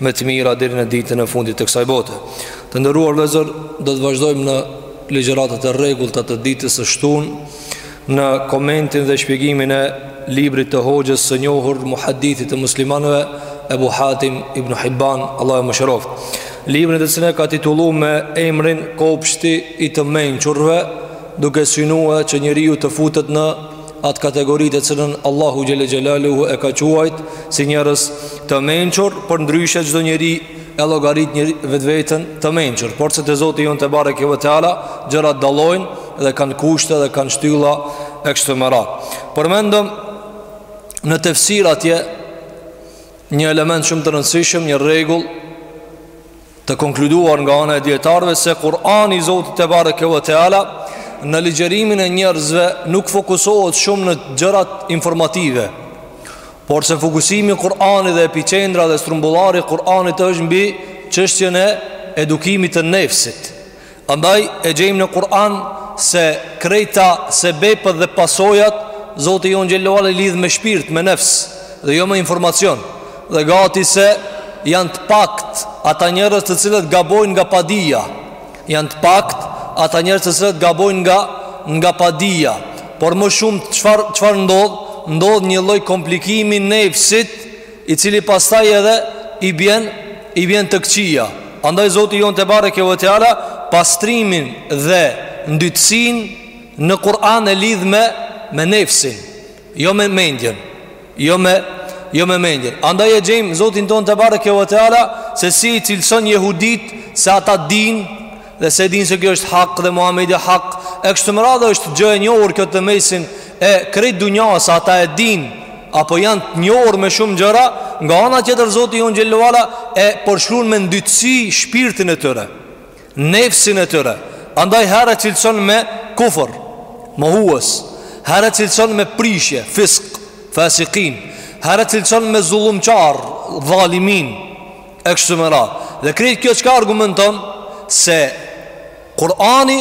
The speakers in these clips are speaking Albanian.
me të mira deri në ditën e fundit të kësaj bote. Të nderuar vëllezër, do të vazhdojmë në ligjëratët e rregullta të ditës së shtunë në komentin dhe shpjegimin e librit të hoxhës së njohur muhaddithit të muslimanëve Ebu Hatim ibn Hibban, Allahu e mëshiroftë. Librin të cilin e ka titullu me emrin Kopshti i të mençurve, duke synu që njeriu të futet në atë kategori të cilën Allahu xhelle xhelaluhu e ka quajt si njerëz të mençur, përndryshe çdo njeri e llogarit vetveten të mençur. Por se te Zoti jonë tebareke ve teala gjërat dallojnë dhe kanë kushte dhe kanë shtylla e kështu me radhë. Përmendëm në tefsir atje një element shumë të rëndësishëm, një rregull Të konkluduar nga ana e dijetarëve se Kur'ani i Zotit tebareke ve teala në ligjërimin e njerëzve nuk fokusohet shumë në gjërat informative. Por se fokusimi i Kur'anit dhe epiqendra dhe strumbullari i Kur'anit është mbi çështjen e edukimit të nefsit. Andaj e gjejmë në Kur'an se krejt sebepet dhe pasojat Zoti jonë xhel-le ve ala i lidh me shpirt, me nefs dhe jo me informacion. Dhe gati se janë të pakt ata njerëz të cilët gabojnë nga padija. Janë të pakt ata njerëz të cilët gabojnë nga nga padija. Por më shumë çfarë ndodh? Ndodh një lloj komplikimi nefsit I cili pastaj edhe i bjen i bjen të këqija. Andaj Zoti Jonë tebareke ve teala pastrimin dhe ndytësinë në Kur'an e lidh me me nefsin, jo me mendjen, jo me jo me mendjen. Andaj e gjejmë Zotin Tonë tebareke ve teala se si i cilson jehuditë se ata dinë Dhe se e dinë se kjo është hak dhe Muhamedi hak, e kështu me radhë është gjë e njohur kjo te mesin e krejt dunjas, ata e dinë apo janë të njohur me shumë gjëra, nga ana tjetër Zoti jonë xhel-le ve ala e përshkruan me ndytësi shpirtin e tyre, nefsin e tyre. Andaj herë e cilëson me kufër, mohues, herë e cilëson me prishje, fisk, fasikin, herë e cilëson me zullumqar, dhalimin. E kështu me radhë. Dhe krejt kjo çka argumenton se Kur'ani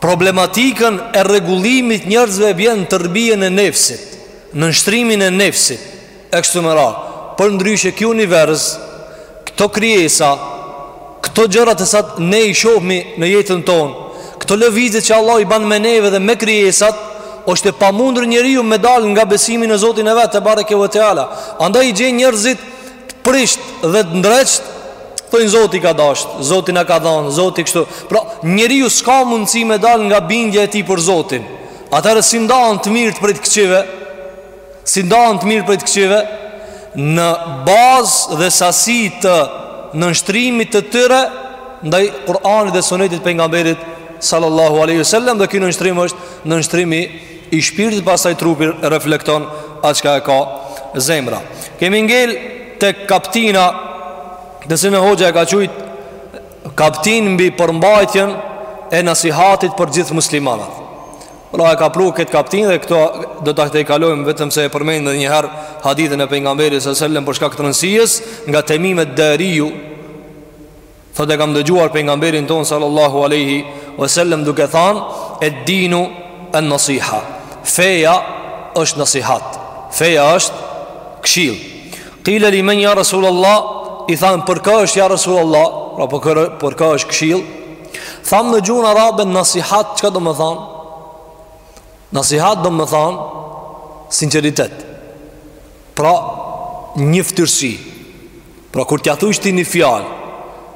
problematikën e rregullimit njerëzve vjen terbijen e nefsit, nënshtrimin e nefsit. E kështu me radhë. Përndryshe ky univers, këto krijesa, këto gjëra të cilat ne i shohmi në jetën tonë, këto lëvizje që Allah i ban me neve dhe me krijesat, është e pamundur njeriu me dal nga besimi në Zotin e vet, tebareke ve teala. Andaj i gjen njerëzit të prisht dhe të ndreqt thojnë zoti ka dasht zoti na ka dhan zoti kështu pra njeriu s'ka mundësi me dal nga bindja e tij për zotin atëherë si ndahen të mirët prej të këqive si ndahen të mirët prej të këqive në bazë dhe sasi të nënshtrimit të tyre ndaj Kur'anit dhe Sunetit pejgamberit sallallahu alaihi wasallam dhe ky nënshtrim është nënshtrimi I shpirtit pastaj trupi reflekton atë çka e ka zemra. Kemi ngel tek kaptina në të cilën hoxha e ka quajt kaptin mbi përmbajtjen e nasihatit për gjithë muslimanët. Pra e ka pru këtë kaptin dhe këto do t'i kalojmë vetëm se e përmendë dhe njëherë hadithin e pejgamberit alejhi selam për shkak të rëndësisë nga Temim ed-Dariu Thot e kam dëgjuar pejgamberin ton sallallahu alaihi wasallam duke thënë ed-dinu an-nasiha. Feja është nasihat. Feja është këshill. Qila li men ya rasulullah i than për ka është ya rasulullah? Pra për kë për kë është këshill? Thamë në gjuhën arabe nasihat çka domethan? Nasihat domethan sinqeritet. Pra, një ftyrësi. Pra kur t'ia thuash ti një fjalë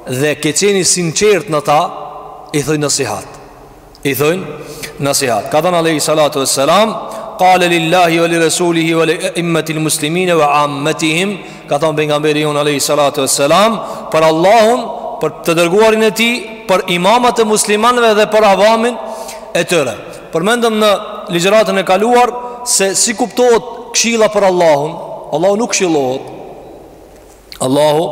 dhe ke qenë i sinqert në ta, i thojnë nasihat. I thojnë nasihat. Ka thënë alejhi salatu vesselam, "Qale lillahi wa li rasulihi wa li a'immatil muslimin wa 'ammatihim", ka thënë pejgamberi jon alejhi salatu vesselam, "Për Allahun, për të dërguarin e tij, për imamat e muslimanëve dhe për avamin e tyre." Përmendëm në ligjëratën e kaluar se si kuptohet këshilla për Allahun, Allahu nuk këshillohet. Allahu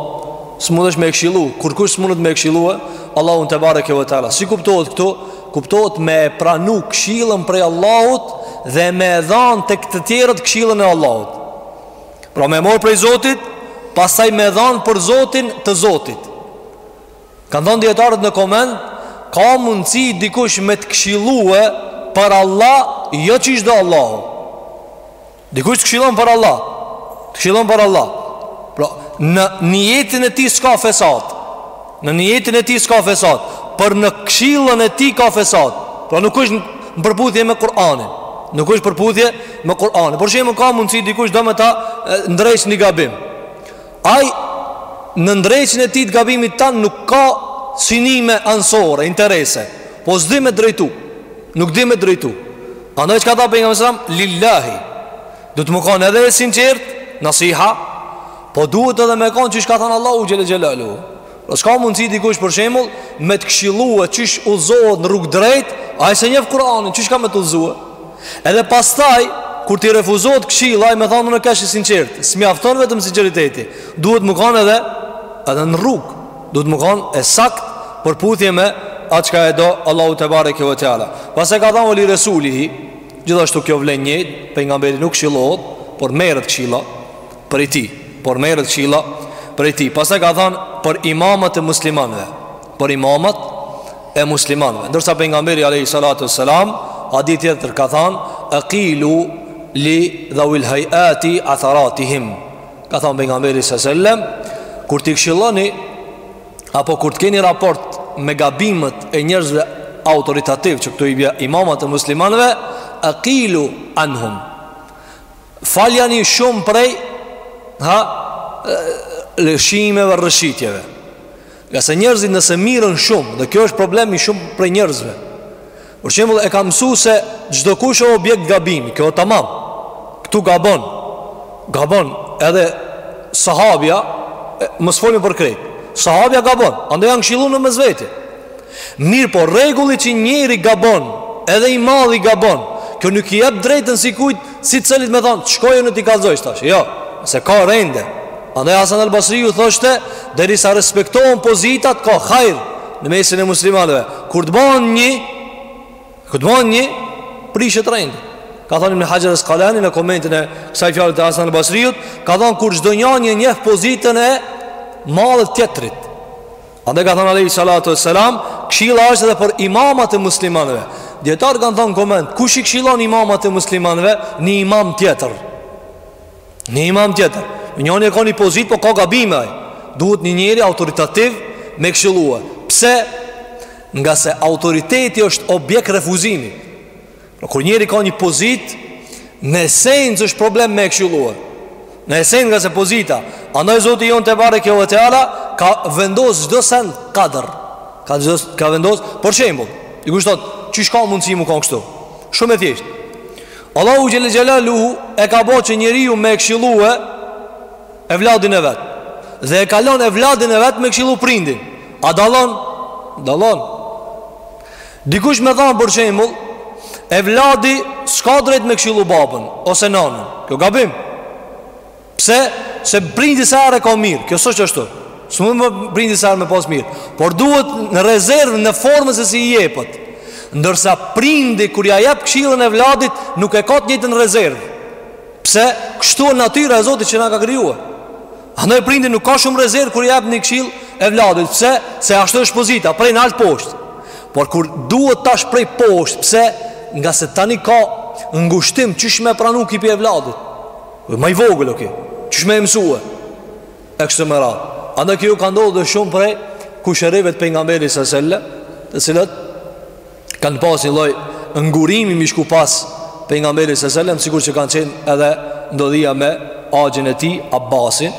s'mundesh me e këshillu, kurkush s'mundet me e këshillue, Allahun tebareke ve teala. Si kuptohet këtu? Kuptohet me e pranu këshillën prej Allahut dhe me e dhan tek të tjerët këshillën e Allahut. Pra me e marr prej Zotit, pastaj me e dhan për Zotin të Zotit. Kanë thonë dijetarët në koment Ka mundësi dikush me të këshilue Për Allah Jo qysh do Allahu Dikush të këshilon për Allah Të këshilon për Allah pra, Në nijetin e tij s'ka fesat Në nijetin e tij s'ka fesat Por në këshillën e tij ka fesat Pra nuk është në përputhje me Kur'anin Nuk është përputhje me Kur'anin Për shembull ka mundësi dikush do me ta Ndreq një gabim Ai në ndreqjen e tij të gabimit tand nuk ka synime anësore, interese, po s'di me drejtu. Nuk di me drejtu. Andaj çka tha pejgamberi sallallahu alajhi wasallam, lillahi. Duhet me kanë edhe e sinqert, nasiha, po duhet edhe me kanë qysh ka thënë Allahu xhel-le xhelaluhu. Po s'ka mundësi dikush për shembull me të këshillua çish udhëzohet në rrugë të drejtë, ai s'e njeh Kur'anin, çish ka me të udhëzua. Edhe pastaj kur ti refuzohet këshilla, ai me thonë unë kesh i sinqertë, s'mjafton vetëm sinqeriteti. Duhet me kanë edhe edhe në rrugë. Duhet me kanë e saktë përputhje me atë çka e do Allahu tebareke ve teala. Pastaj ka thënë ue li resulihi, gjithashtu kjo vlen njëjtë, pejgamberi nuk këshillohet, por merret këshilla. prej tij, por merret këshilla prej tij. Pastaj ka thënë për imamat e muslimanëve, për imamat e muslimanëve. Ndërsa pejgamberi alayhi salatu wasalam hadith tjetër ka thënë aqilu dhawil hayati atharatihim. Ka thënë pejgamberi sallallahu alaihi wasallam kur t'i këshilloni apo kur të keni raport me gabimet e njerëzve autoritativ që këtu i bje imamat e muslimanëve aqilu anhum Faljani shumë prej ha lëshimeve rrëshitjeve. Ngase njerëzit nëse mirren shumë, dhe kjo është problemi i shumë prej njerëzve. Për shembull e ka mësu se çdokush është objekt gabimi, kjo është tamam. Ktu gabon. Gabon edhe sahabia mos folim për krejt. Sahabia gabon, andaj janë këshillu në mes veti. Mirëpo rregulli që njeri gabon, edhe i madhi gabon, kjo nuk i jep drejtën sikujt, secilit me thonë, shkoj unë t'i kallëzoj tash. Jo, se ka rend. Andaj Hasan al Basriu thoshte, derisa respektohen pozitat, ka hajr në mesin e muslimanëve. Kur të bëhen një, kur të bëhen një, prishet rendi. Ka thënë Ibn Hajar al-Asqalani në komentin e kësaj fjalë të Hasan al Basriut, ka thënë kur çdo njeri e njeh pozitën e madhe të tjetrit. Andaj ka thënë Alehi Salatu e Selam Kshilla është edhe për imamat e muslimanve Dijetarët kanë thënë koment Kush i kshillon imamat e muslimanve Një imam tjetër Një imam tjetër Njëni e ka një pozitë, po ka gabime ai Duhet një njeri autoritativ me kshillue Pse? Ngase autoriteti është objekt refuzimi Kur njeri ka një pozitë Në esencë është problem me e këshillue Në esencë ngase pozita Andaj Zoti jonë tebareke ve teala Ka vendos çdo send kader Ka, çdo s, ka vendos Për shembull dikush thotë Qysh ka mundësi me kanë kështu Shumë e thjeshtë Allahu xhele xhelaluhu E ka bo që njeriu me e këshillue evladin e vet Dhe e ka lon evladin e vet me këshillu prindin A dallon? Dallon Dikush me thanë për shembull, evladi s'ka drejtë me këshillu babën ose nanën. Kjo gabim. Pse? Se prindi saherë e ka mirë. Kjo s'është ashtu. S'mun prindi saherë me pas mirë, por duhet një rezervë në formën se si i jepet. Ndërsa prindi kur ia jep këshillën evladit nuk e ka të njëjtën rezervë. Pse? Kështu është natyra e Zotit që na ka krijuar. Andaj prindi nuk ka shumë rezervë kur jep një këshill evladit, pse? Se ashtu është pozita, prej nalt poshtë. Por kur duhet tash prej poshtë, pse? Nga se tani ka ngushtim qysh me pranu ky pi evladit. Dhe më i vogël okay. Qysh me mësue. E kështu me radhë. Andaj kjo ka ndodhur shumë prej kushërive të pejgamberit sallallahu alajhi wasallam, të cilat kanë pas një lloj ngurimi me i shku pas pejgamberit sallallahu alajhi wasallam, sikur që kanë qenë edhe ndodhia me axhin e tij Abbasin,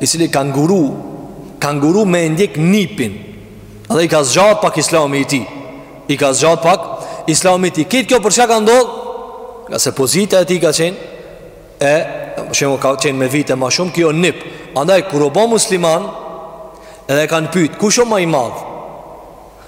i cili ka nguru, ka nguru me ndjek nipin. Dhe i ka zgjat pak Islami i tij. I ka zgjat pak Islami i tij. Këtë kjo për çka ka ndodhur? Nga se pozita e tij ka qenë e shemo ka qenë me vite më shumë ky nip. Andaj kur u bë musliman, edhe kanë pyet, kush është më i madh?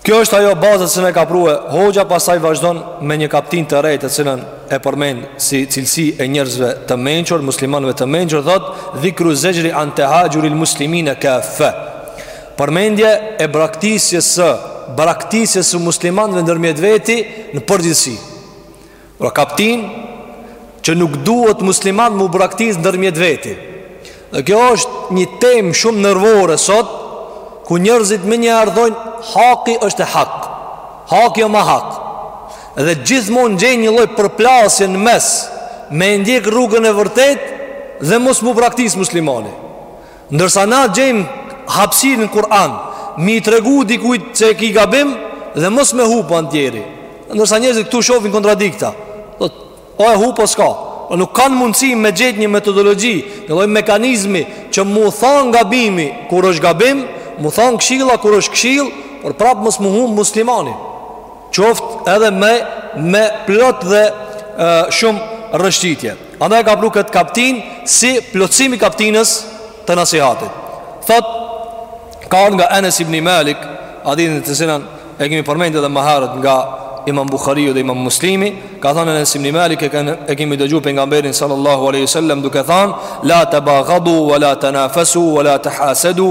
Kjo është ajo baza të cilën e ka prue Hoxha pastaj vazhdon me një kaptin të re të cilën e përmend si cilësi e njerëzve të mençur, muslimanve të mençur, thot dhikru zegjri an tehaxhuril muslimine kaffe. Përmendja e braktisjes së, braktisjes së muslimanve ndërmjet veti në përgjithsi. Pra kaptin që nuk duhet muslimanët mu braktis ndërmjet veti Dhe kjo është një tem shumë nervore sot Ku njërzit me një ardhojnë haki është hak Haki o ma hak Dhe gjithmon gjejnë një lloj përplasje në mes Me ndjek rrugën e vërtet Dhe mos mu braktis muslimani Ndërsa na gjejmë hapësirë në Kur'an me i tregu dikujt se e ki gabim dhe mos me hup at njeri. Ndërsa njerëzit këtu shofin kontradikta. O, o e hup o s'ka. O nuk kanë mundësi me gjetë një metodologji, një lloj mekanizmi që mu thanë gabimi kur është gabim, mu thanë kshilla kur është kshil, por prapë mos mu humë muslimani. Qoftë edhe me me plot dhe shumë rrëshqitje. Andaj e ka pru këtë kaptin si plotësim i kaptinës të nasihatit. Thot, ka ardh nga Enes ibn Malik, hadithin të cilin e kemi përmendë edhe ma herët nga imam Bukhariu dhe imam Muslimi, ka thënë Enes ibn Malik, e kemi dëgju pejgamberin sallallahu aleyhi sallam duke thënë, la tebagadu, wa la tenafesu, wa la tehasedu,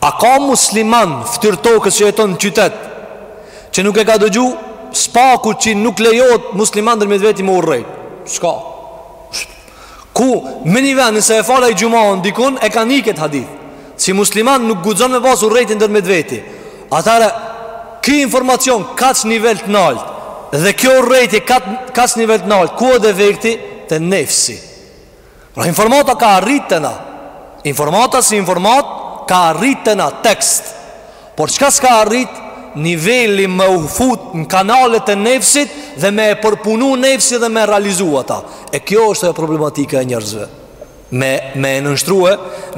A ka musliman n'ftyr tokës që jeton në qytet Që nuk e ka dëgju së paku që nuk lejohet musliman ndërmjet veti me urrejt Ska Ku me një vend nëse e fal ai xhumanë dikun e ka ni këtë hadith Si musliman nuk guxon me pas urrejtje ndërmjet veti Atëherë Ki informacion kaq nivel të nalt Dhe kjo urrejtje kaq nivel të nalt Ku o defekti te nefsi Pra informata ka arrit te na Informata si informat ka arrit te na tekst Por çka s'ka arrit niveli me u fut në kanalet e nefsit Dhe me e përpunu nefsin dhe me realizu atë E kjo është ajo problematika e njërzve Me, me e nënshtru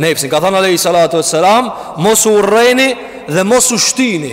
nefsin Ka thënë alejhi salatu ue selam Mos u rreni dhe mos u shtini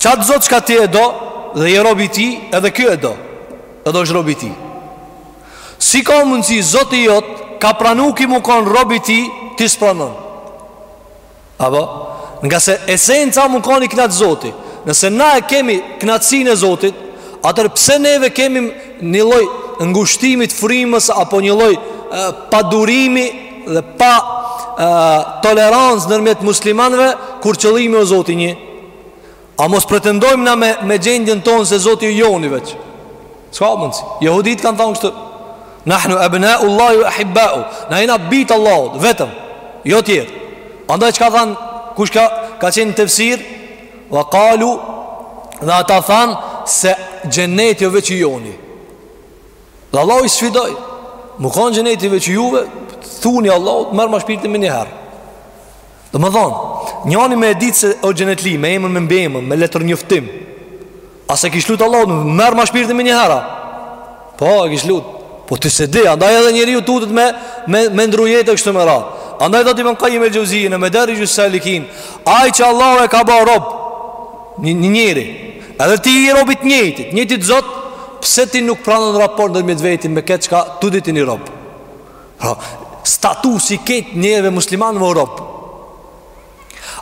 Qatë Zot çka ti e do Dhe je rob i tij Edhe kjo e do Edhe është rob i tij Si ka mundësi Zoti jot Ka pranu ky m'u konë rob i tij Ti s'e pranon Apo Nga se esenca m'u konë i knaqë Zoti Nëse na e kemi knaqësinë e Zotit Atëherë pse neve kemi një lloj ngushtimi t'frymës Apo një lloj Padurimi dhe patolerance ndërmjet muslimanve kur qëllimi o zoti një a mos pretendojmë na me, me gjendjen tonë se zoti o joni veç s'ka mundësi jehudit kanë thonë kështu nahnu ebnaullahi ue ehibbauhu na jena bijtë e Allahut vetëm jo tjerë andaj çka thanë kush ka, ka qenë tefsir ue kalu dhe ata thanë se xheneti o veç i joni Dhe Allahu i sfidoi M'u kanë xheneti veç i juve Thuni Allahut Merrma shpirtin menjëherë Domethonë Njani me e ditë se o xhenetli Me emën me mbiemën Me letërnjoftim A s'e kish lutë Allahun Merrma shpirtin menjëherë Po e kish lutë Po ti s'e di Andaj edhe njeriu tutet me Me, me ndru jetë e kështu me ra Andaj thotë Ibn Kajim el Xheuzije në Medarixhus Salikin Ai që Allahu e ka ba rob Një njeri Edhe ti je rob i t'njëjtit, njëjtit zot, pse ti nuk pranon raport ndërmjet veti me ketë çka t'u ditën je rob? Pra, statusi i ktij njerit musliman o rob.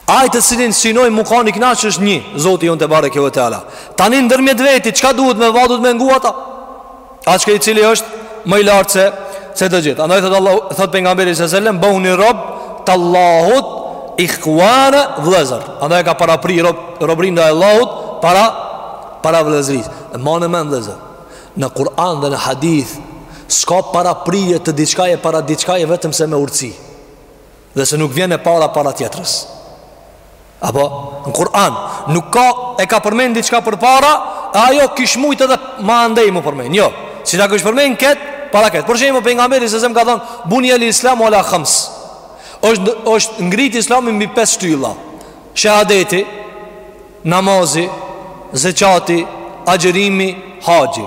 Ai të cilin synon m'u kanë i knaqë është një, zoti jonë tebareke ue teala. Tani ndërmjet veti, çka duhet më e vadut me ngu atë? Atë i cili është më i lartë se se të gjithë. Andaj thot Allahu, thot pejgamberi sallallahu alajhi wasallam, bëuni rob të Allahut ikhwana vëllazër. Andaj ka parapri rob robërinë ndaj Allahut para para vëllazërisë. E manej me vëllazër. Në Kur'an dhe në hadith s'ka paraprirje të diçkaje para diçkaje vetëm se me urtësi. Pse nuk vjen e para para tjetrës. Apo, në Kur'an, nuk ka, e ka përmen diçka përpara, e ajo kish mujtë edhe ma andej mu përmen, jo, si ta kish përmen ketë, para ketë. Por shembull Pejgamberi s.a.v.s. ka thonë, bunijel islamu ala khëms, është, është ngrit islami mbi pes shtylla, shehadeti, namazi, zeqati, agjërimi, haxhi.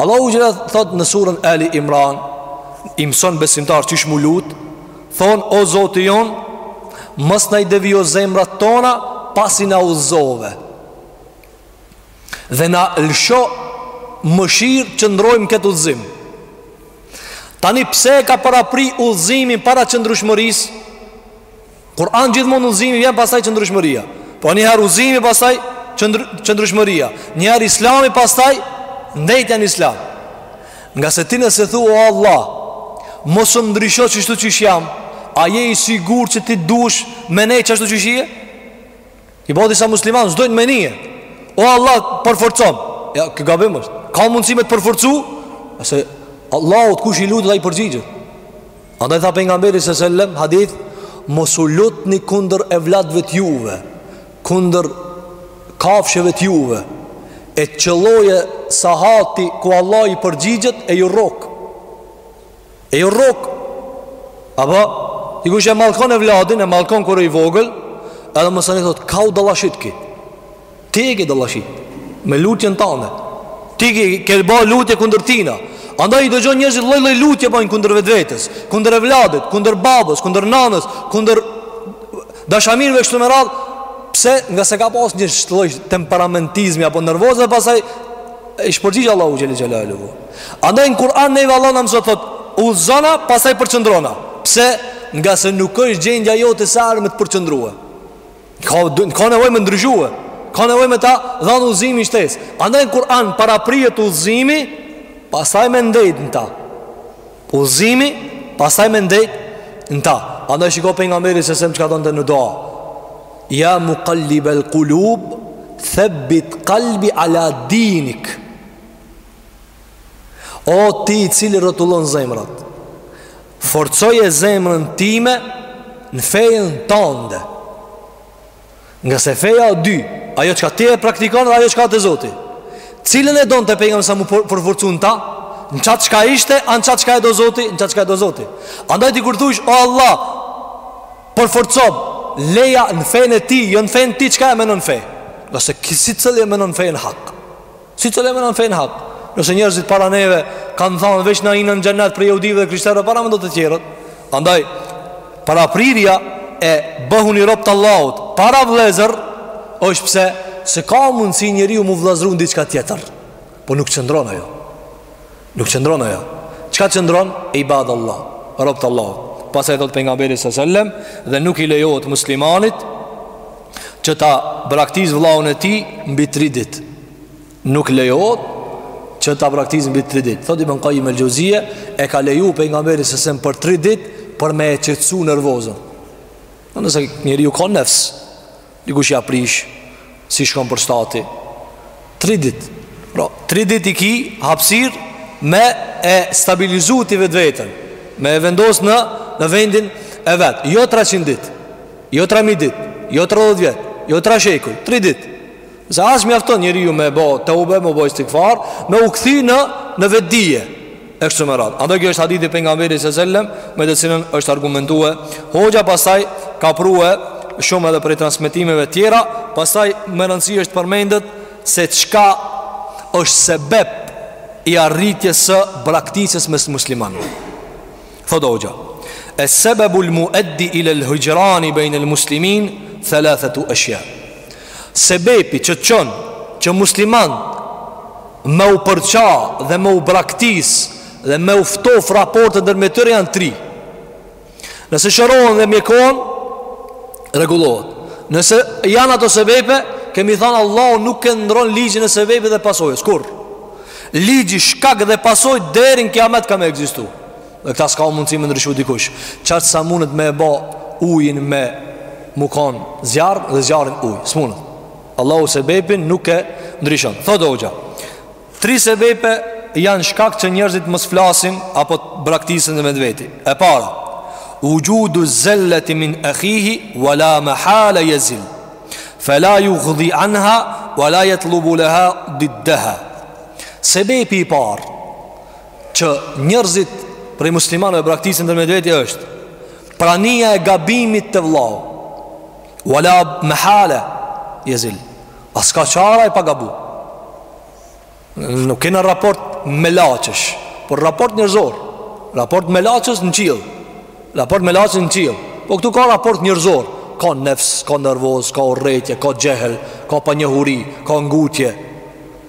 Allahu xhele thot në surën Ali Imran I mëson besimtarët qysh m'u lut Thon o zoti jon Mos na i devijo zemrat tona Pasi na udhëzove Dhe na lësho Mëshirë të qëndrojmë n'këtë udhëzim Tani pse ka parapri udhëzimin Para qëndrueshmërisë Kur'an gjithmonë udhëzimi vjen pastaj qëndrueshmëria Po njëherë udhëzimi pastaj qëndrueshmëria Njëherë islami pastaj ndejtja në islam Ngase ti nëse thu o Allah Mos më ndrysho qeshtu qysh jam A je i sigurt që ti dush me nejt qeshtu qysh je I ban disa musliman, s'dojnë me nije O Allah, përforcom Ja, kjo gabim është Ka mundësi me të përforcu Se Allahut kush i lutet ai i përgjigjet Andaj tha pejgamberi se sellem Hadith Mos u lutni kundër evladve t'juve Kundër kafshëve t'juve E qëllon sahati ku Allahu i përgjigjet e ju rrok E ju rrok Apo ai kush e mallkon evladin E mallkon kur o i vogël Edhe masanej thot Ka u dal llashit ky Ti e ke dal llashit Me lutjen tande Ti ke ba lutje kundër tina Andaj i dëgjon njerëzit lloj lloj lutje bojnë kundër vetvetes Kundër evladit Kundër babës Kundër nanës Kundër Dashamirve kështu me radhë Pse ngase ka pas një lloj Temperamentizmi apo nervoz Dhe pastaj I është përgjigj Allahu Xhele Xhelaluhu Andaj në Kur'an neve Allahu na mëson thot Udhëzona pastaj përqëndrona Pse ngase nuk është gjendja jote me t'përqëndrue ka, ka nevoj me ndryshue Ka nevoj me ta dhanë udhëzimin shtesë Andaj në Kur'an paraprihet udhëzimi Pastaj me ndejt në ta Udhëzimi pastaj me ndejt në ta Andaj shiko pejgamberi se sem çka thonte në dua Ja mukallibel kulub Thebit kalbi ala dinik O ti i cili rrotullon zemrat Forcoje zemrën time Në fejën tande Ngase feja o dy Ajo çka ti e praktikon dhe ajo çka o te zoti Cilën e donte pejgam sa m'u përforcu në ta Në qatë çka ishte A në qatë çka e do zoti Në qatë çka e do zoti Andaj ti kur thush o Allah Përforcom Leja në fejën e tij Jo në fejën ti çka e menon fejë Ngase secili e menon fejën hak Secili e menon fejnë hak Nëse njerëzit para neve Kanë thanë veç na hijmë në xhennet Prej jehudive dhe krishterëve Paramendo të tjerët Andaj Paraprirja E bëhuni robë t'Allahut Para vëllezër është pse Se ka mundësi njeriu m'u vllazru në diqka tjetër Po nuk qëndron ajo Nuk qëndron ajo. Çka qëndron? Ibad Allah, robt e Allahut. Pastaj thot pejgamberi sa selam dhe nuk i lejohet muslimanit që ta braktis vëllaun e tij mbi 3 ditë. Nuk lejohet që ta braktis mbi 3 ditë. Thot Ibn Kajim el-Xhevzije e ka leju pejgamberi sa selam për 3 ditë për me e qetësu nervozën. Nëse njeriu ka nefs, Dikush ia prish, si shkon për stati. Tri dit. Pra, tri dit i ki hapsir me e stabilizu ti vetveten. Me e vendos në, në vendin e vet. Jo 300 dit, jo 3000 dit, jo 30 vjet, jo 3 shekuj, tri dit. Se a s'mjafton njeriu me bo teube, me bo istigfar, me u kthy në, në vetëdije. E kështu me radhë. Andaj kjo është hadithi i pejgamberit se sellem me të cilën është argumentu. Hoxha pastaj ka pru shumë edhe prej transmetimeve të tjera, pastaj me rëndësi është përmendet se çka është sebeb i arritjes së braktisjes mes muslimanëve. Thotë hoxha, "E sebebul muaddi ila al-hijrani bain al-muslimin thalathatu ashya." Sebepi që çon që muslimanët me u përça dhe me u braktis dhe me u ftof raportet ndërmjet tyre janë tri. Nëse shërohen dhe mjekohen, rregullohet. Nëse janë ato sebepe, kemi thënë Allahu nuk e ndron ligjin e sebepe dhe pasojës. Kur ligji shkak dhe pasojë deri në kiamet ka me ekzistu. Dhe këta s'ka mundësi me ndryshu dikush Qatë sa mundet me e ba ujin me mu kanë zjarr dhe zjarrin uj S'mundet Allahu sebepin nuk e ndryshon Thotë hoxha Tri sebepe janë shkak që njerëzit mos flasin Apo braktisen ndërmjet veti E para Vuxhudu zelleti min ekhihi Wa la mehale jezil Fe la jugdi anha Wa la jetlubu leha diddeha Sebepi i parë që njerëzit prej muslimanëve braktisen ndërmjet veti është prania e gabimit te vllau. Wala mahala yazil. S'ka çare pa gabu. Nuk kena raport melaqesh, por raport njerëzor. Raport melaqesh në qiell. Raport melaqesh në qiell. Po këtu ka raport njerëzor, ka nefs, ka nervoz, ka urrejtje, ka xhehl, ka panjohuri, ka ngutje.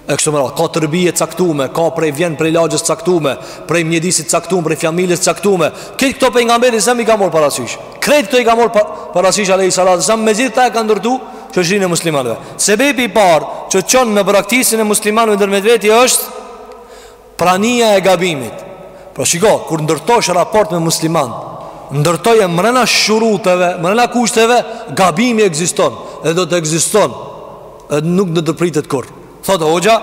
e kështu me radhë, ka terbije t'caktume, ka prej vjen prej lagjes t'caktume, prej mjedisit t'caktume, prej familjes t'caktume. Krejt këto pejgamberi se sellem i ka marrë parasysh. Krejt këto i ka marrë parasysh alejhi salatu selam, me gjithë këta e ka ndërtu shoqërinë e muslimanëve. Sebebi i parë që çon në braktisjen e muslimanëve ndërmjet veti është Prania e gabimit. Pra shiko, kur ndërtosh raport me musliman, ndërtoje mrena shuruteve, mrena kushteve, gabimi ekziston dhe do të ekziston. Dhe nuk do të ndërpritet kurrë. Thotë hoxha,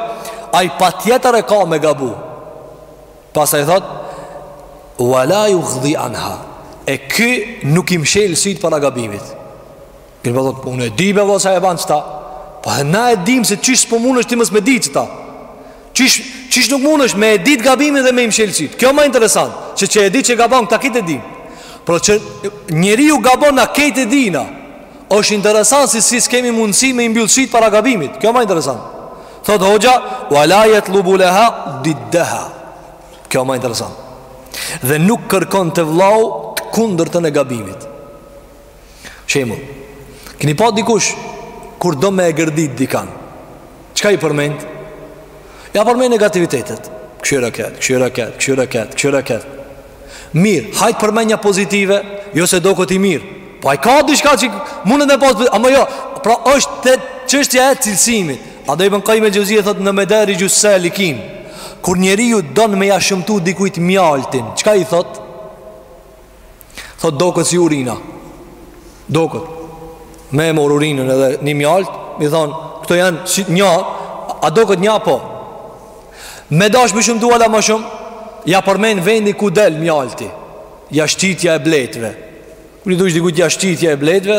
ai patjetër e ka me gabu. Pastaj thotë, "Wala yughdhi anha." E ky nuk i mshel sytë para gabimit. Mirëpo thotë, unë e di be vëlla e ban qëta Po edhe na e dimë se qysh s'po munesh ti mos me dit qëta Qysh, qysh nuk munesh me e ditë gabimin dhe me i mshel sytë Kjo ma interesant Se që e di që gabon këta krejt e dim Por që njeriu gabon na krejt e dina është interesant si si s'kemi mundësi me i mbyll sytë para gabimit Kjo ma interesant Thot hoxha Wala yatlubu laha diddaha Kjo ma interesant Dhe nuk kërkon te vllau të kundërtën e gabimit Shembull, keni pa dikush kur don me e gërdit dikan? Çka i përmend? Ja përmend negativitetet. Kqyre këtë, kqyre këtë, kqyre këtë, kqyre këtë. Mirë, hajt përmendja pozitive, jo se doket i mirë. Po ai ka diçka që mundet me pas, ama jo, pra është te çështja e cilësimit. Andaj Ibn Kajim el Xheuzije thot në Medarixhu Salikin. Kur njeriu don me ja shëmtu dikujt mjaltin, çka i thot? Thot doket si urina Doket Me e mor urinën edhe një mjalt Me thanë Këto janë si nja A doket nja po Me dash ma shumë t'ja ul ma shumë Ja përmen vendi ku del mjalti Jashtitja e bletve Kur i thu dikujt jashtitja e bletve,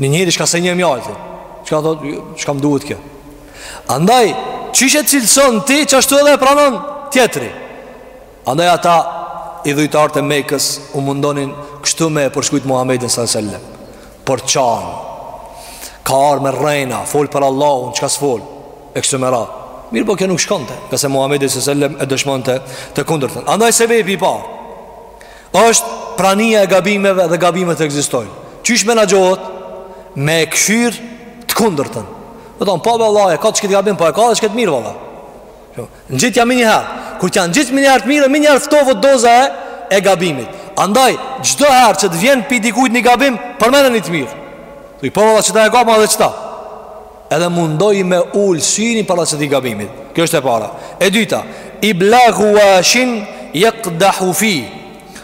Një njëri çka s'e njeh mjaltin Çka thot Çka më duhet kjo Andaj Qysh e cilëson ti Qashtu edhe e pranon Tjetri Andaj ata idhujtarët e Mekës u mundonin kështu me e përshkujt Muhammedin sallallahu alaihi wasallam. Përçan, ka ardh me rrena, fol për Allahun, çka s'fol e kështu me radhë. Mirëpo kjo nuk shkonte, ngase Muhammedi sallallahu alaihi wasallam e dëshmonte të kundërtën. Andaj sebepi i parë është prania e gabimeve dhe gabimet do të ekzistojnë. Qysh menaxhohet me e kqyr të kundërtën. Me thanë, po valla, e ka qët gabim, po e ka edhe qët të mirë valla. Ngjitja menjëherë, kur t'ja ngjit menjëherë të mirën, menjëherë ftohet doza e e gabimit. Andaj çdo herë që të vjen pi dikujt një gabim, përmende ni të mirë. Thuaj po valla qëta e ka po edhe qëta. Edhe mundohu me ul synin para qëtij gabimit. Kjo është e para. E dyta, iblaghu washin yaqdahu fi.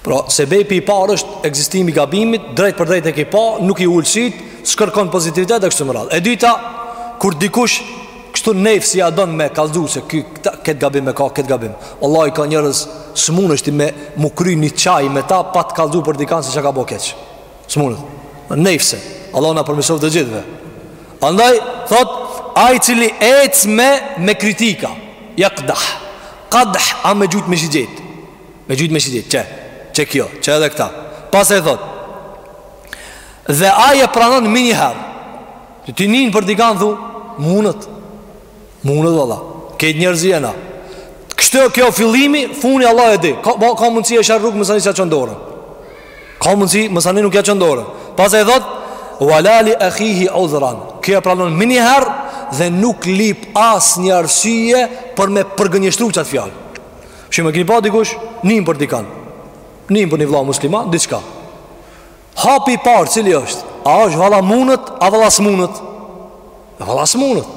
Pra, sebepi i parë është ekzistimi i gabimit, drejt për drejt e ke pa, nuk e hulumton, s'kërkon pozitivitet e kështu me radhë. E dyta, kur dikush kështu nefsi ja don me kallxu se ky këtë gabim e ka, këtë gabim. Wallahi ka njerëz smunësh ti me e kry ni çaj me ta pa të kallxu për dikën se çka ka bo keq. S'munet nefsi. Allahu na përmirësoftë të gjithëve. Andaj thot ai cili ec me me kritika, yaqdah. Qadh, a me gjujt me shigjetë Me gjujt me shigjetë Qe Qe kjo Qe edhe këta Pastaj thot Dhe ai e pranon menjëher Ti nin për dikan thu Munët Munët valla Këta njerëzi e na Kështu kjo fillimi Funi Allah e di Ka, ka mundësi është në rrugë Muslimani s'ia çon dorën Ka mundësi, muslimani nuk ja çon dorën Pastaj thot Wala li akhihi udhran Kjo e pranon më njëherë Dhe nuk lip asnjë arsye Për me përgënjështru qatë fjal Shumë e kini pa dikush Nin për dikan Nin për një vlla musliman Diçka Hapi i parë cili është A është valla munët A valla s'munët A valla s'munët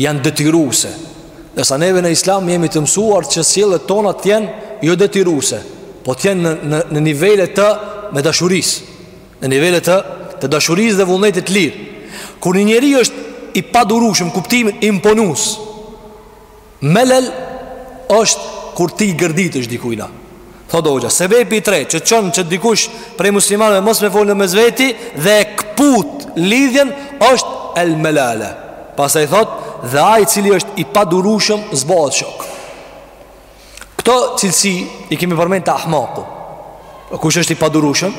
janë detyruese. Ndërsa neve në islam jemi të mësuar që sjelljet tona të jenë jo detyruese, po të jenë në, në, në nivele të me dashuris. Në nivele të, të dashurisë dhe vullnetit të lirë. Kur një njeri është i padurushëm në kuptimin imponues, melel është kur ti i gërditesh dikujna. Thotë hoxha, sebepi i tretë që çon që dikush prej muslimanëve mos me fol mes veti dhe e kput lidhjen është el melale. Pastaj thotë dhe ai i cili është i padurueshëm zbohet shok. Këto cilësi i kemi përmend te ahmaku. Kush është i padurueshëm?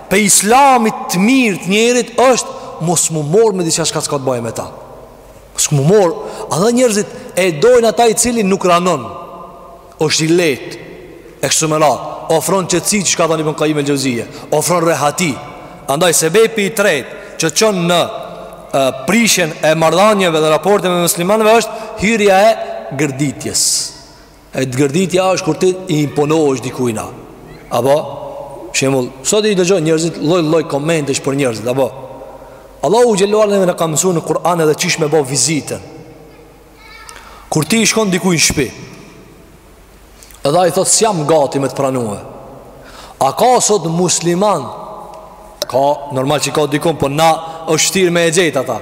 Pe islamit të mirë të njerit është Mos mu morë me diçka çka s'ka të bëjë me ta Mos mu morë Andaj njerëzit e dojnë atë i cili nuk ranon është i lehtë E kështu me radhë Ofron qetësi që çka, d.m.th. ani pa nga i meqë gëzim Ofron rehati Andaj sebepi i tret Që çon në e, prishjen e marrëdhanieve dhe raporteve muslimanve është Hyrja e gërditjes E gërditja është kur ti i imponohesh dikujna. Apo, shemull, sot i dëgjoj njerëzit, lloj-lloj komentesh për njerëzit, apo. Allahu xhel-le shanuhu na ka mësu në Kur'an edhe qysh me bo vizitën. Kur ti i shkon dikuj në shpi, edhe ai thot, s'jam gati me të pranu. A ka sot musliman, ka, normal që ka dikun, po na është shtirë me e gjet ata.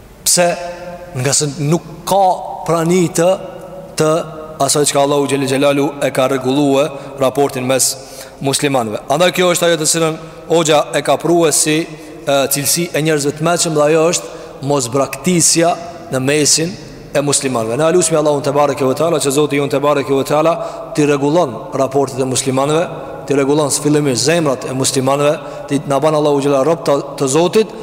Pse? Nga se nuk ka prani të të asaj çka Allahu Xhel-le Xhelaluhu e ka rregullue raportin mes muslimanëve. Andaj kjo është ajo të cilën hoxha e ka prue si e, cilësi e njerëzve të meçëm dhe ajo është mosbraktisja në mesin e muslimanëve. Ne e lusmi Allahun tebareke ve teala, që Zoti jonë tebareke ve teala, t'i rregullon raportet e muslimanëve, t'i rregullon së fillimisht zemrat e muslimanëve, të na ban Allahu Xhel-le rob të, të Zotit,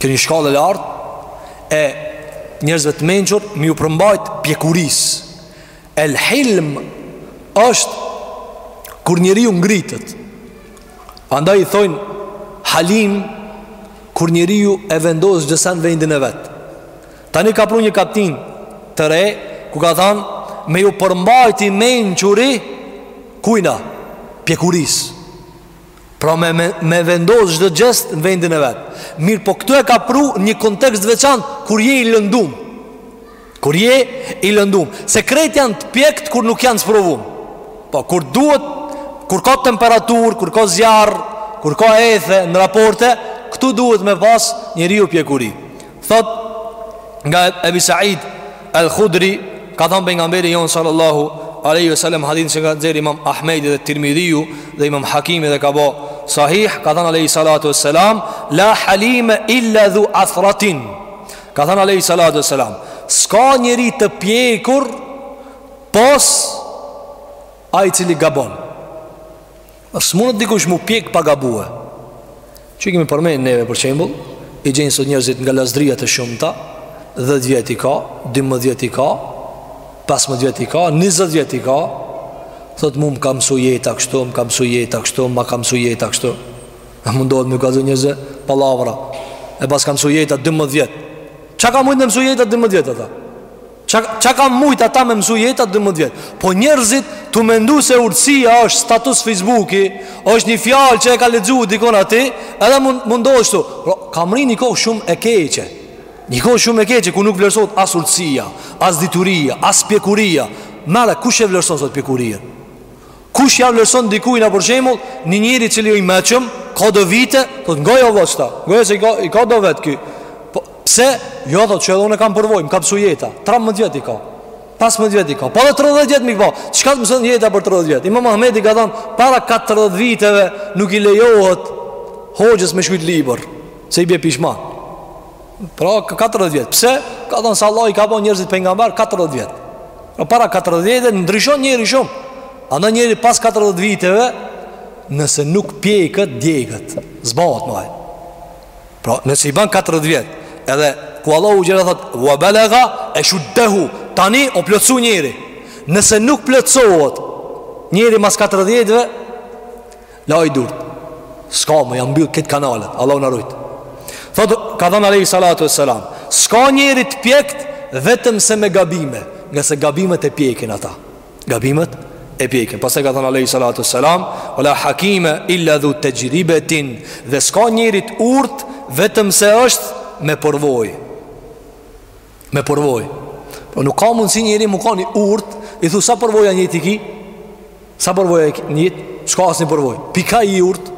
Kjo një shkallë e lartë e njerëzve të mençur me ju përmbajt pjekurisë. El hilm është kur njeriu ngritet. Andaj i thojnë halim kur njeriu e vendos çdo sen n'vendin e vet. Tani ka pru një kaptinë të re ku ka thanë me ju përmbajt i mençuri kujna, pjekurisë. Pra me, me, me vendos çdo gjest në vendin e vet. Mirëpo këtu e ka pru n'një kontekst t'veçantë kur je i lëndum. Kur je i lëndum, se krejt janë të pjektë kur nuk janë sprovum. Po kur duhet, kur ka temperaturë, kur ka zjarr, kur ka ethe në raporte, këtu duhet me pas njeriu pjekuri. Thotë nga Ebi Sa'id El Khudri ka thanë pejgamberi jonë sallallahu aleyhi ve sellem hadithin që e ka nxerr imam Ahmedi dhe Tirmidhiu Dhe imam Hakimi dhe e ka bo sahih Ka thanë aleyhi salatu e selam La halime illa dhu athratin Ka thanë aleyhi salatu e selam S'ka njeri të pjekur pos ai i cili gabon As mundet dikush m'u pjek pa gabue Që i kemi përmen neve për shembull I gjen sot njerëzit nga llazdrija të shumta Dhet vjet i ka, dymdhet vjet i ka Pesmdhet vjet i ka, nizet vjet i ka Thotë mu më ka msu jeta kështu, më ka msu jeta kështu, më ka msu jeta kështu E mundohet me kallzu njerëzve, pallavra E pas ka msu jeta dymdhet vjet Ça ka mujt me mësu jeta dymdhet vjet ata? Ça, ça ka mujt ata me mësu jeta 12 vjet? Po njerëzit tu mendu se urtësia është status Facebooki, është një fjalë që e ka lexuar dikon aty, edhe mundohet shtu. Pra, ka mrri një kohë shumë e keqe. Një kohë shumë e keqe ku nuk vlerësohet as urtësia, as dituria, as pjekuria. Merre kush e vlerëson sot pjekurinë? Kush ja vlerëson dikujna për shembull një njeri i cili osh i meçëm, ka do vite, thotë ngojo vlla ta, ngojo se i ka, i ka do vjet ky. Po, pse, jo thotë se edhe unë kam përvoj, më ka mësu jeta, 13 vjet i ka, 15 vjet i ka, po edhe 30 vjet me i pas, çka të mësën jeta për 30 vjet? Imam Ahmedi ka thonë, para 40 viteve nuk i lejohet hoxhës me shkrujt libër, se i bie pishman. Pra 40 vjet. Pse? Ka thënë se Allah i ka bo njerëzit pejgamber 40 vjet. Pra para 40 vjet ndryshon njeri shumë. Andaj njeri pas 40 viteve Nëse nuk pjeket digjet S'bahet ma ajo Pra nëse i ban 40 vjet Edhe ku Allahu xh thot Ua belega e shuddehu Tani o plotësu njeri Nëse nuk plotësohet Njeri mas 40 vjetëve La ia durt. S'ka ma jan mbyll këto kanalet. Allahu na rujt. Thot ka thënë alejhi salatu wassalam, s'ka njeri të pjekt vetëm se me gabime, nga se gabimet e pjekin ata. Gabimet e pjekin. Pastaj ka thënë alejhi salatu wassalam, wala hakime illa dhu tajribatin. Dhe s'ka njeri të urtë vetëm se është me përvojë. Me përvoj Po nuk ka mundësi njeri me kan i urt I thu sa përvoja n'jet i ki Sa përvoja n'jet Ska asnjë përvoj Pika i urt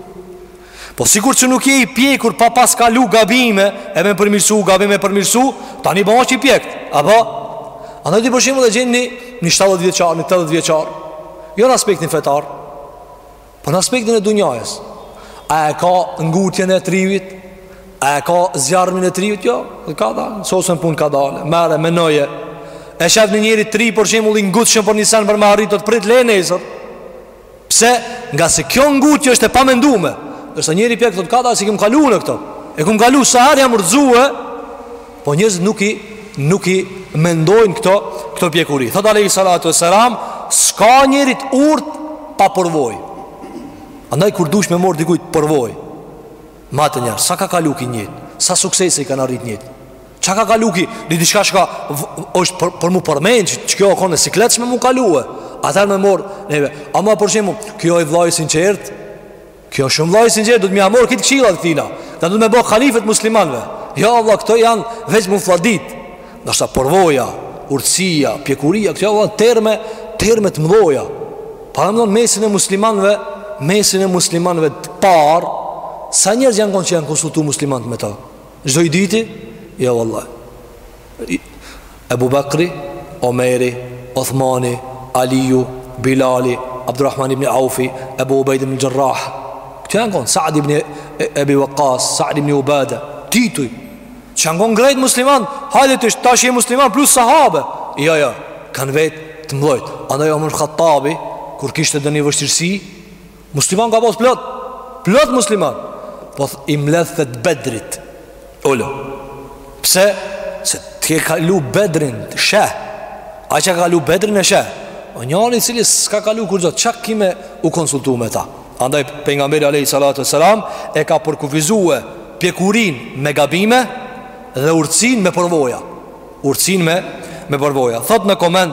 Po sikur që nuk je i pjekur Pa pas kalu gabime E me përmirësu gabime e përmirësu Tani bahesh i pjekt Apo Andaj ti për shembull e gjen një Një 70 vjeçar Një 80 vjeçar Jo në aspektin fetar Për po në aspektin e dunjajës A e ka ngutjen e t'rivit A e ka zjarmin e t'rivit Jo, dhe kadal, sosen pun kadale Merre, menoje E shef një njeri t'ri për shembull i ngutshëm për një sen për me arritë s'të pret le nesër Pse, nga se kjo ngutje është e pamendume Ndërsa njeri i pjekt thot kadal se i kam kalu në këto E kam kalu sa her jam rrëzue Po njerëzit nuk i Nuk i mendojnë këto Këto pjekuri Thot Alejhi Salatu ve Selam Ska njeri t'urt Pa përvoj Andaj kur dush me mor dikujt përvoj Mate njerë Sa ka kalu ky n'jet Sa suksese i ka mrrit n'jet Qa ka kalu ky Ni diçka shka është për, për mu përmen Që, që kjo o kone sikletshme mu kalue Atëher me mor Neve Ama për shembull Ky o vlla i sinqert Ky o shumë vlla i sinqert do të mi ia mor këto këshilla të tina. Na do të me bo halife t' muslimanëve. Jo ja, valla, këto janë veç muhalladitë. Ndërsa përvoja, urtësia, pjekuria, këto janë terme, terme të mëdha. Paramendo në mesin e muslimanëve, mesin e muslimanëve të parë, sa njerëz janë kon që janë konsultu muslimanët me ta. Çdo i dyti? Jo ja, valla Ebu Bekri, Omeri, Othmani, Aliju, Bilali, Abdurrahman ibn Aufi, Ebu Ubejde ibn Xherrah Këta janë konë, Saad ibn Ebi Vakas, Saad ibn Ubede Ti thu Janë konë krejt musliman Hajde tash edhe musliman plus sahabe Jo, ja, jo, ja, kanë vet të mdhojt Andaj Omer Khattabi, kur kishte ndoni vështirësi Musliman ka pas plot, plot musliman. Po i mbledhte të Bedrit. Ulu. Pse? Se të ke kalu Bedrin, sheh. Ai që ka kalu Bedrin e sheh. O njeri i cili s'ka kalu kurrë zor, çka ki me u konsultu me ta? Andaj pejgamberi alayhi salatu selam e ka përkufizue pjekurinë me gabime dhe urtësinë me përvoja. Urtësinë me me përvoja. Thotë në koment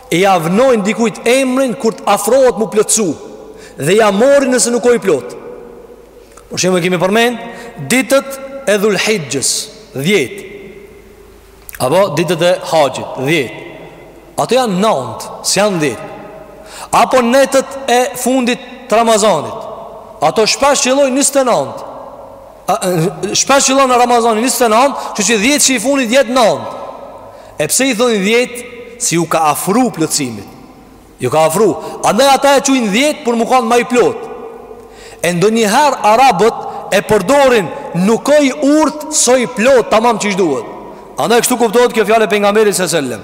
E ja vnojnë dikujt emrin kur të afrohet m'u plotsu Dhe ja morin nëse nuk o i plotë Për shembull kemi përmend Ditët e dhul hixhes Dhjetë Apo ditët e haxhit Dhjetë Ato janë nëntë S'janë dhjetë Apo netët e fundit të Ramazanit Ato shpesh qëllojnë njëzet e nëntë Shpesh qëllon Ramazani 29, kshtu që 10-shi i fundit jet 9. E pse i thonë 10, se ju ka afru plotësimit. Ju ka afru. Andaj ata e qujnë 10, për m'u kanë ma i plotë. E ndonjëherë Arabët e përdorin nuk o i urtë, s'o i plotë, tamam qysh duhet. Andaj kështu kuptohet kjo fjalë e Pejgamberit se sellem.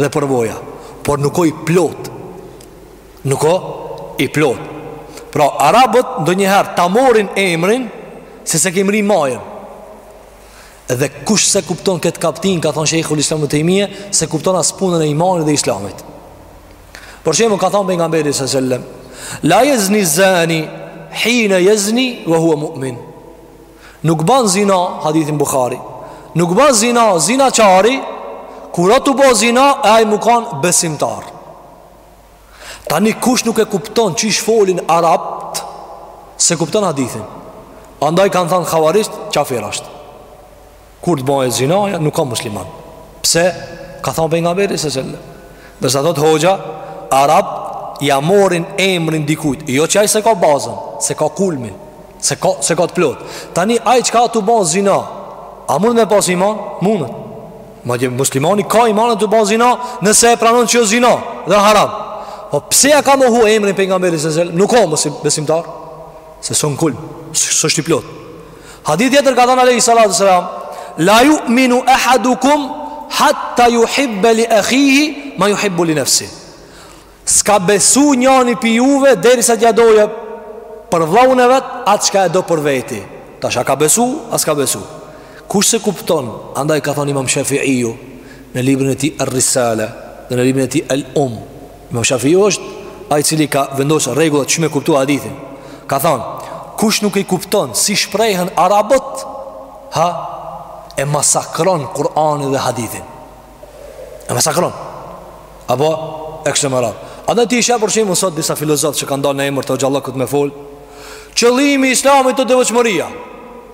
dhe përvoja Por nuk o i plotë Nuk o i plotë Pra Arabët ndonjëherë ta morin emrin Se s'e ke mrri majën Dhe kush s'e kupton këtë kaptinë Ka thonë Shejhul Islam Ibn Tejmije S'e kupton as punën e imanit dhe islamit Për shembull ka thonë Pejgamberi se sellem La jezni zani Hine jezni ve hua mu'min Nuk ban zina, hadithi n'Buhari Nuk ban zina, zinaqari Kur â tu bo zina e ai me kanë besimtar Tani kush nuk e kupton qysh folin arabët S'e kupton hadithin Andaj kanë thanë havarixhët, qafir ashtë Kur të bëhet zinaja, nuk ka musliman Pse, ka thonë Pejgamberi se sellem Ndërsa thotë hoxha, arabët Ja morin emrin dikujt Jo që ai s'e ka bazën, s'e ka kulmin S'e ka, s'e ka të plotë Tani ai që ka tu ba zina A mund me pas iman? Mundet Madje muslimani ka iman e tu ba zina Nëse e pranon që o zina dhe haram Po pse ja ka mohu emrin Pejgamberi se sellem Nuk o besimtar Se s'o në kulm, s'osht i plotë Hadith tjetër ka thënë Alejhi Salatu Selam La ju'minu ehadukum Hatta juhibbe li ehihi Ma juhibbu li nefsi S'ka besu njani pi juve Derisa t'ja doje Për vllaun e vet Atë çka e do për veti Tash a ka besu A s'ka besu Kush s'e kupton Andaj ka thënë imam Shafiiu Në librin e tij Er-Risale Në librin e tij El-Um Imam Shafiu është ai i cili ka vendosur rregullat që me kuptua hadithin. Ka thanë, kush nuk e kupton si shprehen arabët, ha e masakron Kur'anin dhe hadithin. E masakron. Apo e kështu me radhë. Andaj ti i sheh për shembull sot disa filozofë që kanë dalë në emër të hoxhallëkut me fol. Qëllimi i Islamit është devotshmëria.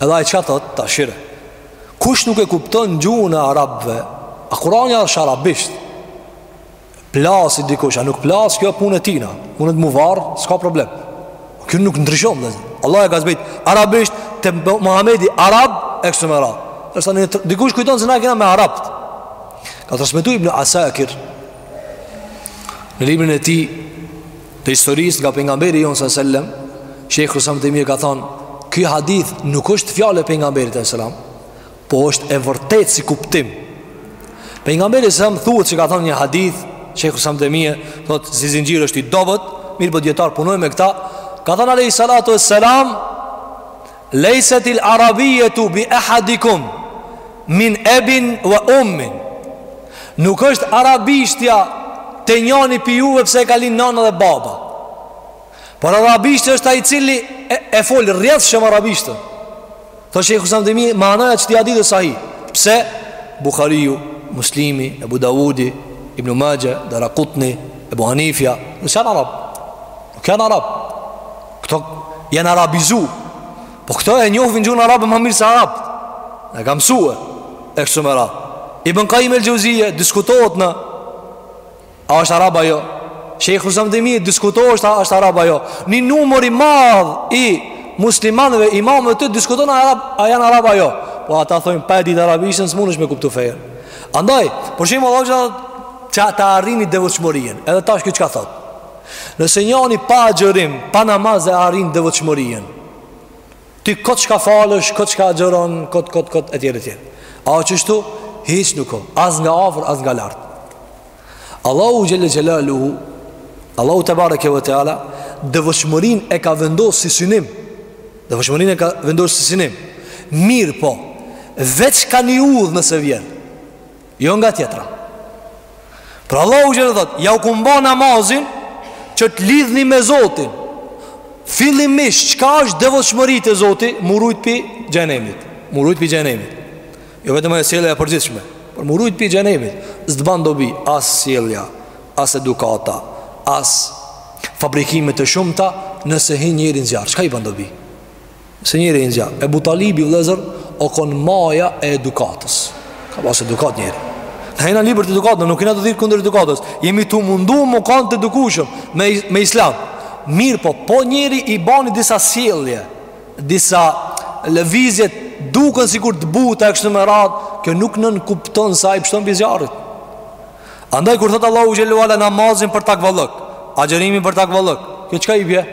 Edhe ai çka thot tashire. Kush nuk e kupton gjuhën e arabëve? A Kurani është arabisht? Plasi dikush a nuk plas, kjo punë e tina. Munet m'u varr, s'ka problem. Kjo nuk ndryshon dhe Allahu e ka zbrit arabisht te Muhamedi arab e kështu me radhë. Ndërsa dikush kujton se na e kena me arabt. Ka transmetu Ibn Asakir në librin e tij Të historisë nga pejgamberi jonë së sellem Shejhul Islam Ibn Tejmije ka thonë Ky hadith nuk është fjalë e pejgamberit alejhi selam Po është e vërtetë si kuptim Pejgamberi alejhi selam thuhet që ka thonë një hadith Shejhul Islam Ibn Tejmije Thotë si zinxhir është i dobët Mirëpo dijetarët punojnë me këta Ka thonë alejhi salatu ve selam Lejset il arabijetu bi ehadikum min ebin ve ummin. Nuk është arabishtja te njani pi juve pse e ka lin nana dhe baba. Por arabishtja është ai i cili e, e fol rrjedhshëm arabishten. Thotë Shejhul Islam Ibn Tejmije, manaja e këtij hadithi është sahih. Pse? Bukhariu, Muslimi, Ebu Davudi, Ibnu Maxhe, Darakutni, Ebu Hanifja, nuk janë arab. Nuk janë arab. Këta janë arabizu Po këta e njohin gjuhën arabe ma mirë se arabët E kanë mësu E kështu me radhë Ibn Kajim el Xhevzije Diskutohet a është arab a jo Shejhul Islam Ibn Tejmije Diskutohet a është arab a jo Një numër i madh i muslimanëve imamëve të diskutohet a, arab, a janë arab a jo Po ata thojnë pa e ditë arabishten S'mundesh me kuptu fenë Andaj, për shembull që ta arrini devotshmërinë Edhe tash kjo çka thotë Nëse njani pa agjërim, pa namaz e arrin devotshmërinë Ti kot çka falesh, kot çka agjëron, kot, kot, kot, e tjera, e tjera A o qështu, hiç nuk o, as nga afër, as nga larg Allahu xhele xhelaluhu, Allahu tebareke ve teala Devotshmërinë e ka vendosë si synim Devotshmërinë e ka vendosë si synim Mirëpo, veç ka një udhë nëse vjen Jo nga tjetra Pra Allahu xhele thot Jau kom ba namazin Që të lidheni me Zotin Fillimisht Çka është devotshmëri te Zoti M'u rujt pi xhehenemit M'u rujt pi xhehenemit Jo vetëm ajo sjellja e përgjithshme Por m'u rujt pi xhehenemit S'të ban dobi As sjellja As edukata As fabrikimet e shumta Nëse hin njeri n'zjarr Çka i ban dobi Se njeri në zjarr Ebu Talibi vllezër u kon maja e edukatës Ka pas edukatë njeri Na jena n'libër të edukatës Nuk jena tu thirrë kundër edukatës Jemi tu u mundu me kanë të edukueshëm me, me islam Mirëpo Po njeri i bani disa sjellje Disa lëvizje Duken sikur të buta e kështu me radhë Kjo nuk nënkupton se ai pështon prej zjarrit Andaj kur thotë Allahu xhele ue ala Namazin për takvallëk Agjërimin për takvallëk Kjo çka i bje?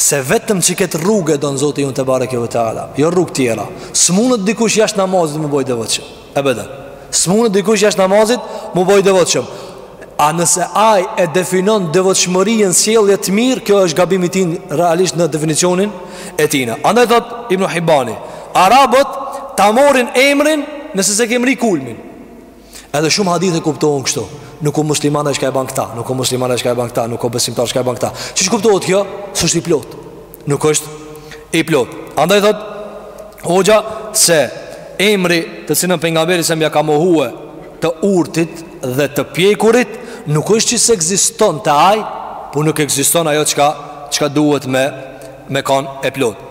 Se vetëm që këtë rrugë e don Zoti jonë tebareke ve teala Jo rrugë tjera S'mundet dikush jashtë namazit m'u bo i devotshëm Ebeden S'mundet dikush jashtë namazit m'u bo i devotshëm A nëse ai e definon devotshmërinë Sjellje të mirë Kjo është gabim i tinë realisht në definicionin e tijna Andaj thotë Ibn Hibani Arabët ta morin emrin nëse s'e ke mrri kulmin Edhe shumë hadithe kuptohen kështu. Nuk u musliman ai çka e ban këta, nuk u musliman ai çka e ban këta, nuk u besimtar çka e ban këta. Qysh kuptohet kjo? S'është i plotë. Nuk është i plotë. Andaj thotë hoxha se emri të cilin pejgamberi selem ia ka mohue të urtit dhe të pjekurit, nuk është që s'ekzistonte ai, po nuk ekziston ajo çka, çka duhet me, me kanë e plotë.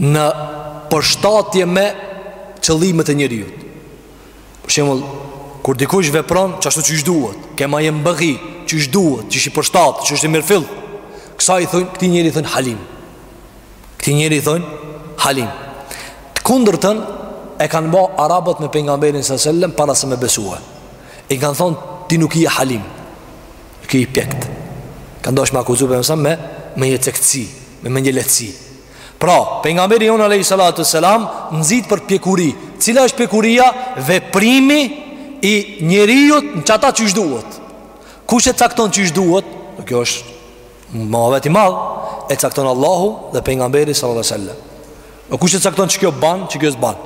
në përshtatje me qëllimet e njeriut. Për shembull, kur dikush vepron çashtu qysh duhet, kema jenbeghi, qysh duhet, qysh i përshtat, qysh është i mirëfilltë, kësaj i thonë këtij njeri i thonë halim. Këtij njeri i thonë halim. Të kundërtën e kanë ba arabët me pejgamberin sallallahu alajhi wasallam para se me besue. I kanë thonë ti nuk je halim. Ti je i pjekt. Kanë dasht me akuzu me mendjecektësi. Me mendjelehtësi. Pra, pejgamberi jonë alayhi salatu wassalam nxit për pjekuri. Cila është pjekuria? Veprimi i njeriut në çata qysh duhet. Kush e cakton qysh duhet? E kjo është muhabet i madh, e cakton Allahu dhe pejgamberi sallallahu alaihi wasallam. O kush e cakton që kjo ban, që kjo s'ban.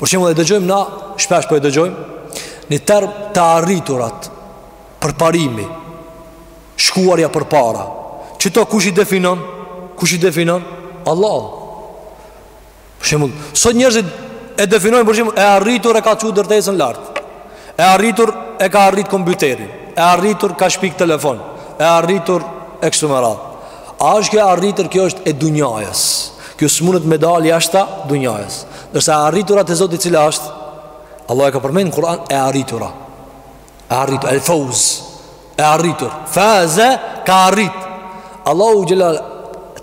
Për shembull e dëgjojmë na, shpesh po e dëgjojmë, një term të arriturat, Përparimi Shkuarja përpara Qëto kush i definon? Kush i definon? Allahu Për shembull, sot njerëzit e definojnë për shembull e arritur e ka çu ndërtesën lart. E arritur e ka arrit kompjuterin. E arritur ka shpik telefon. E arritur e kështu me radhë. A është kjo arritur kjo është e dunjajës. Kjo s'munet me dalë jashta dunjajës. Ndërsa e arritura te Zoti cila është? Allahu e ka përmend në Kur'an e arritura. E arritur, el fauz E arritur, faze ka arrit Allahu xhelal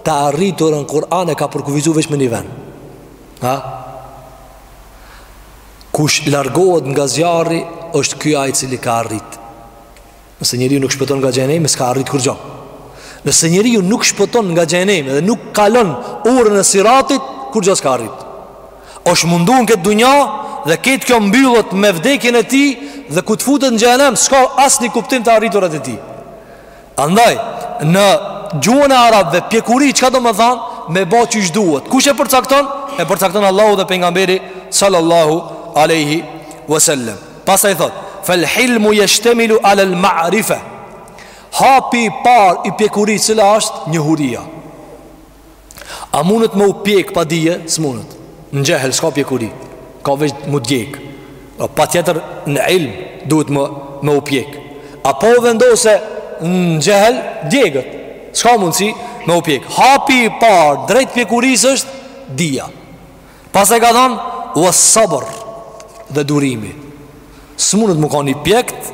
Të arriturën në Kur'an e ka përkufizu veç me një ven Ha? Kush largohet nga zjarri është ky ai i cili ka arrit Nëse njeriu nuk shpëton nga xhehenemi, s'ka arrit kurgjo Nëse njeriu nuk shpëton nga xhehenemi dhe nuk kalon urën e siratit, kurgjo s'ka arrit është mundu në këtë dunja dhe këtë kjo mbyllet me vdekjen e tij dhe kur të futet në xhehenem s'ka asnjë kuptim të arriturat e tij andaj në gjuhën e arabëve pjekuri çka do me thanë me ba qysh duhet kush e përcakton e përcakton Allahu dhe pejgamberi sallallahu alejhi ve sellem pastaj thot fel hilmu jeshtemilu alel ma'rife hapi i parë i pjekurisë cila është njohuria A mundet me u pjek pa dije? S'mundet Në xhehel, s'ka pjekuri Ka veç m'u djeg pra, Patjetër në ilm duhet me, me u pjek A po u vendose në xhehel, djeget S'ka mundësi me u pjek Hapi i parë, drejt pjekurisë është Dija Pastaj ka thonë, ue sabër Dhe durimi S'mundet me kan i pjekt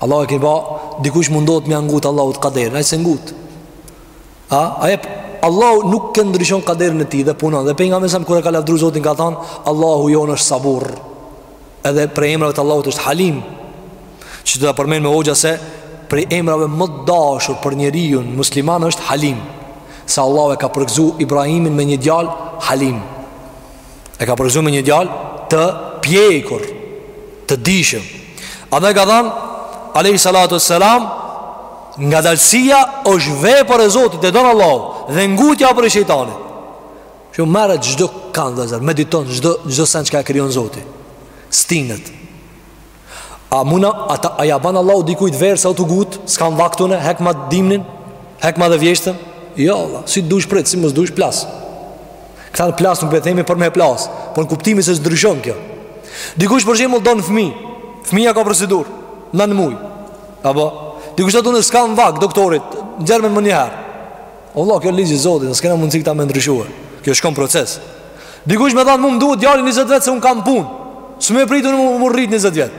Allahu e ka ba Dikush mundohet me ia ngut Allahut kaderin e s'e ngut A, a e Allahu nuk e ndryshon kaderin e tij dhe punon Dhe pejgamberi kur e ka lavdru zotin ka than Allahu jonë është sabur Edhe prej emrave të Allahut është halim Që ta përmen me hoxha se Prej emrave më të dashur për njeriun musliman është halim Se Allahu e ka përgzu Ibrahimin me një djal halim E ka përgëzu me një djal të pjekur Të dijshëm Edhe ka thanë Alejhi salatu selam Ngadalsia është vepër e zotit Dhe e don Allahu Dhe ngutja prej shejtanit Shumë mirë çdo kanë dhe zërë Mediton çdo, çdo sen çka e krijon zoti Stinët A muna, a, ta, a ja ban Allahu dikujt verë se o tu ngutë, s'kam vakt une, hekma dimnin, hekma edhe vjeshtën? Jo, vallah, si të dush prit, si mos dush plas. Këta plas nuk po themi për me plasë, por në kuptimin se s'ndryshon kjo. Dikush për shembull don fmi, fmija ka procedurë, nanë muj. Apo, dikush thotë s'kam vakt doktorit, nxjerrma menjëherë. O vëlla, kjo ligji i Zotit, ne s'kena mundësi këta me ndryshuar. Kjo shkon proces. Dikush me thanë, "Mu më duhet djali 20 vjet se un kam punë. S'muj me pritë me m'u rrit 20 vjet."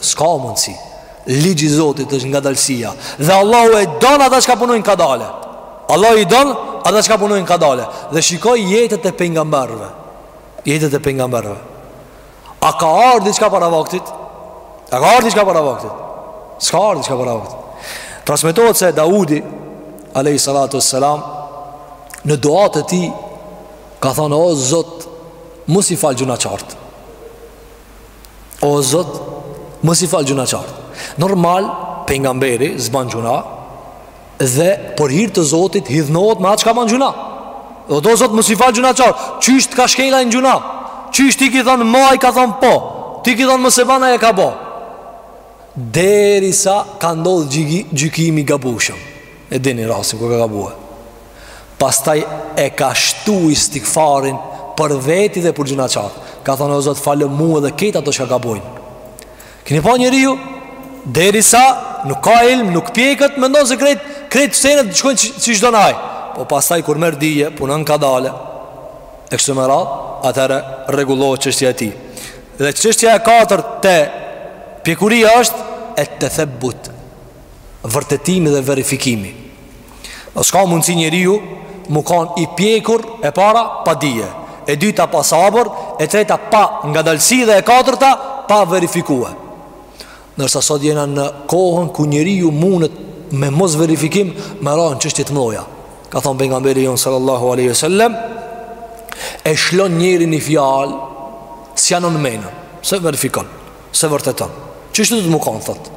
S'ka mundësi. Ligji i Zotit është ngadalësia. Dhe Allahu e don ata që punojnë kadale. Allahu i don ata që punojnë kadale. Dhe shikoj jetët e pejgamberëve. Jetët e pejgamberëve. A ka ardhë diçka para vaktit? A ka ardhë diçka para vaktit? Ska ardhë diçka para vaktit Transmetohet se Daudi alejhi salatu selam Në duatë e tij Ka thonë o Zot mos i fal gjynahqarët O Zot mos i fal gjynahqarët Normal pejgamberi s'ban gjynah Dhe për hir të Zotit hidhnohet me atë çka ban gjynah. O Zot mos i fal gjynahqarët. Qysh të ka shkel ai në gjynah. Qysh ti i ki thon ma ai ka thon po. Ti ki thon mos e ban ai e ka bo. Derisa ka ndodh gjykimi i gabushëm. E dini rastin kur ka gabue. Pastaj e ka shtu istigfarin për veti dhe për gjynahqarë. Ka thon o Zot falëm mu edhe këta çka gabojnë. Keni pa njeriu Derisa nuk ka ilm, nuk pjeket Mendon se krejt, krejt senet të shkojnë qysh don ai Po pastaj kur merr dije, punon kadale E kështu me radhë Atëherë rregullohet çështja e tij Dhe çështja e katërt te pjekuria është et-tethebut vërtetimi dhe verifikimi. Dhe s'ka mundësi njeriu mu kanë i pjekur e para pa dije, e dyta pa sabër, e treta pa ngadalësi dhe e katërta pa verifikue. Ndërsa sot jena në kohën ku njeriu mundet me mosverifikim me ra në çështje t'mdhoja. Ka thonë pejgamberi jonë sallallahu aleyhi sallem, e lshon njeri një fjalë, s'ja non menën, s'e verifikon, s'e vërteton. Qysh do të mu kanë, thotë?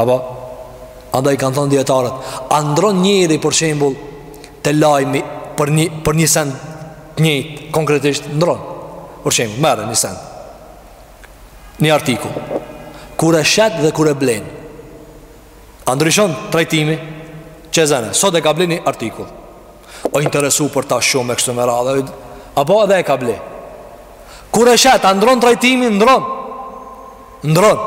Apo, andaj kanë thonë dijetarët, a ndron njeri për shembul te lajmi për një, për një send të njëjtë, konkretisht ndron, për shembul, merre një send, një artikull, kur e shet dhe kur e blen, a ndryshon trajtimi, që zene, sot e ka ble një artikull, o interesu për ta shumë e kështu me radhë, apo edhe e ka ble, kur e shet, a ndron trajtimi, ndron, Ndron.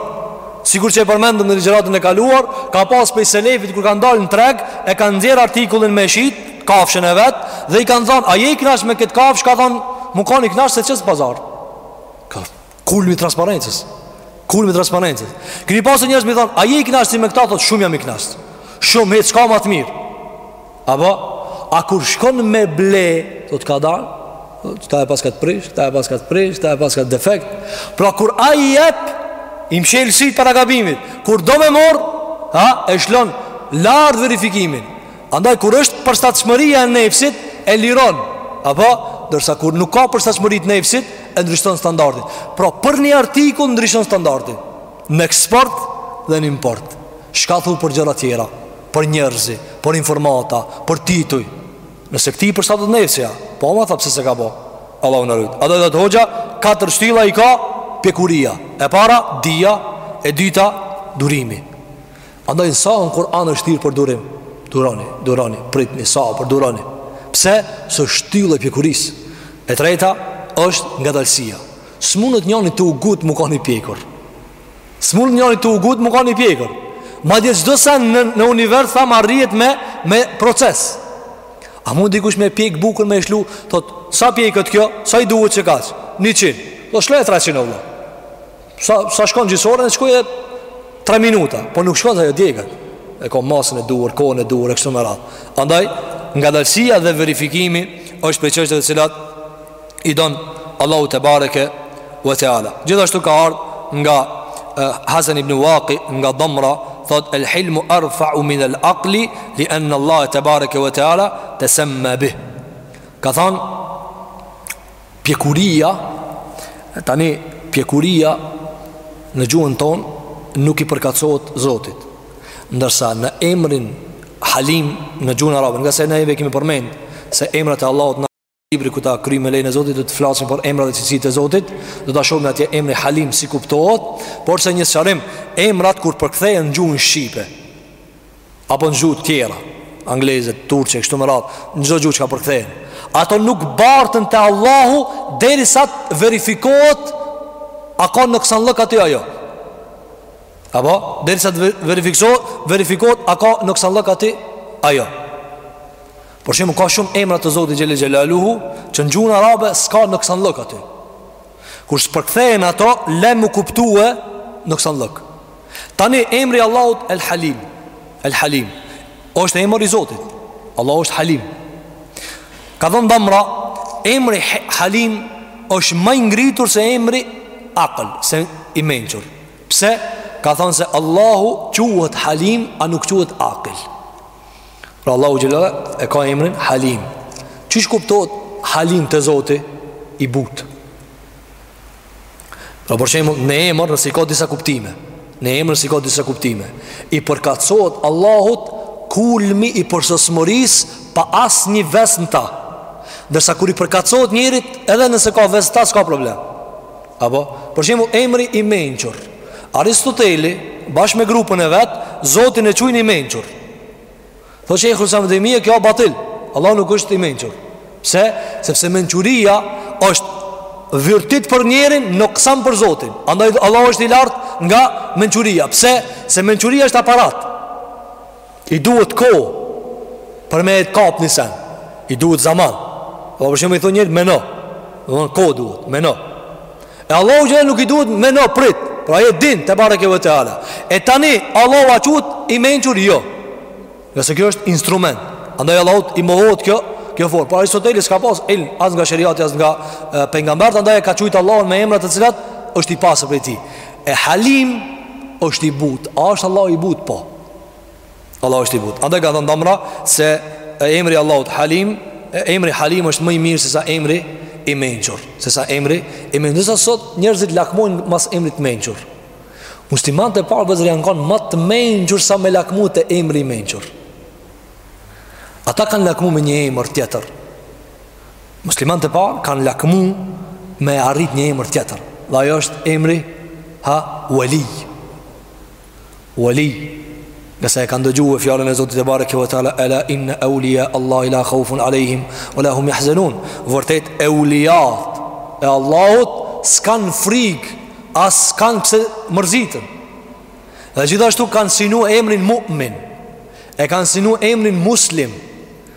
Sikur që e përmendëm në ligjëratën e kaluar, ka pas pej selefit kur kanë dalë në treg, e kanë nxjerr artikullin me shit, kafshën e vet dhe i kanë thënë, "A je i kënaqur me këtë kafshë?" Ka thënë, "Mu kanë i kënaqur s'e qes pazar." Ka kulmi i transparencës. Kulmi i transparencës. Keni pa sot njerëz me i thon, "A je i kënaqur me këtë?" Thotë, "Shumë jam i kënaqur." Shumë, hiç s'ka më të mirë. Apo, a kur shkon me ble, thotë kadalë, këta e paska të prisht, këta e paska të prisht, këta e paska defekt. Pra kur ai jep, i mshel sytë para gabimit, kur do me mor, ha, e çon lartë verifikimin. Andaj kur është përshtatshmëria e nefsit, e liron. Apo, ndërsa kur nuk ka përshtatshmëri të nefsit, e ndryshon standardin. Pra për një artikull ndryshon standardin në eksport dhe në import. Çka thu për gjëra tjera? për njerëzi, për informata, për tituj. Nëse këtij për sa do të nesja, po ma tha pse s'e ka bo. Allahu na rujt. A thotë hoxha, katër shtylla i ka pjekuria. E para, dija, e dyta, durimi. Andaj sa në Kuran është thirrë për durim. Duroni, duroni, pritni, sabër duroni. Pse, se shtylla e pjekurisë. E treta, është ngadalësia. S'mundet njani tu u ngut me kan i pjekur. S'mund njani tu u ngut me kan i pjekur. Madje çdo send në, në univers thamë arrihet me, me proces. A mund dikush me pjek bukën me i lshu, thot, sa pjeket kjo, sa i duhet që kaq, njëqind, do lshoj e treqind o vlla. Sa, sa shkon gjysë ore le t'shkojë tre minuta, po nuk shkon se ajo djeget. E ka masën e duhur, kohën e duhur, e kështu me radhë. Andaj, ngadalësia dhe verifikimi, është prej çështjeve të cilat, i don Allahu te bareke ve teala. Gjithashtu ka ardh nga Hasan ibn Waqi nga Damra thot el hilmu arfa'u min al aqli li an Allah te bareke ve teala tasamma bih. Ka thon pjekuria tani pjekuria në gjuhën tonë nuk i përkatësohet Zotit. Ndërsa në emrin Halim në gjuhën arabe, ngase ne e kemi përmend se emrat e Allahut libri kur ta kryj me lejen e Zotit, do të flasim për emrat dhe cilësitë e Zotit, do ta shohim atje emri Halim si kuptohet, porse një sqarim, emrat kur përkthehen në gjuhën shqipe, apo në gjuhë tjera, angleze, turqe, kështu me radhë, në çdo gjuhë çka përkthehen, ato nuk barten te Allahu, derisa të verifikohet, a ka noksanllëk aty ajo, apo, derisa të verifikohet, a ka noksanllëk aty ajo, Për shembull ka shumë emra të Zotit xhel-le xhelaluhu Që në gjuhën arabe s'ka noksanllëk aty Kur t'përkthehen ato, le me u kuptue noksanllëk Tani emri Allahut El Halim El Halim Është emër i Zotit Allahu është Halim Ka thënë Damra Emri Halim është më i ngritur se emri Akël Se i mençur Pse? Ka thënë se Allahu quhet Halim A nuk quhet Akil Pra Allahu xhel-le e ka emrin Halim Qysh kuptohet Halim te Zoti i butë Pra për shembull një emër nëse i ka disa kuptime Një emër nëse i ka disa kuptime I përkatësohet Allahut kulmi i përsosmërisë Pa asnjë ves në ta Ndërsa kur i përkatësohet njeriut edhe nëse ka ves në ta s'ka problem Apo për shembull emri i mençur Aristoteli bashkë me grupën e vet Zotin e quajnë i mençur Thotë Sheikhul Islam Tejmije kjo batil. Allahu nuk është i mençur. Pse? Sepse mençuria është virtyt për njerin noksan për Zotin Andaj Allah është i lartë nga mençuria Pse? Se mençuria është aparat I duhet kohë Për me e kap një sen I duhet zaman Po, për shembull i thonë njerit meno Domethënë kohë duhet meno E Allahu xhel-le nuk i duhet me në prit Por ai e din tebareke ve teala E tani Allahu a quhet i mençur jo Ngase kjo është instrument Andaj Allahu i mohohet kjo Kjo forë Por Aristoteli s'ka pas ilm As nga sheriati as nga e, pejgamberët Andaj e ka qujtë Allahun me emra të cilat është i pastër prej tij E halim është i butë A është Allahu i butë po Allah është i butë Andaj ka thënë Damra se emri i Allahut Halim Emri Halim është më i mirë sesa emri i mençur Sesa emri i mençur Ndërsa sot njerëzit lakmojnë mas emrit të mençur Muslimanët e parë vëllezër janë kanë më të mençur sa me lakmu te emri i mençur Ata kanë lakmu me një emër tjetër Muslimanët e parë kanë lakmu me arrit një emër tjetër Dhe ajo është emri Ha Walij Wali, ngase e kanë dëgju fjalën e Zotit tebareke ve teala Ela inna eulia Allahi la khaufun alejhim wa la hum jahzenun Vërtet euliat e Allahut S'kanë frikë As s'kanë pse mërziten Dhe gjithashtu kanë synu emrin mu'min E kanë synu emrin muslim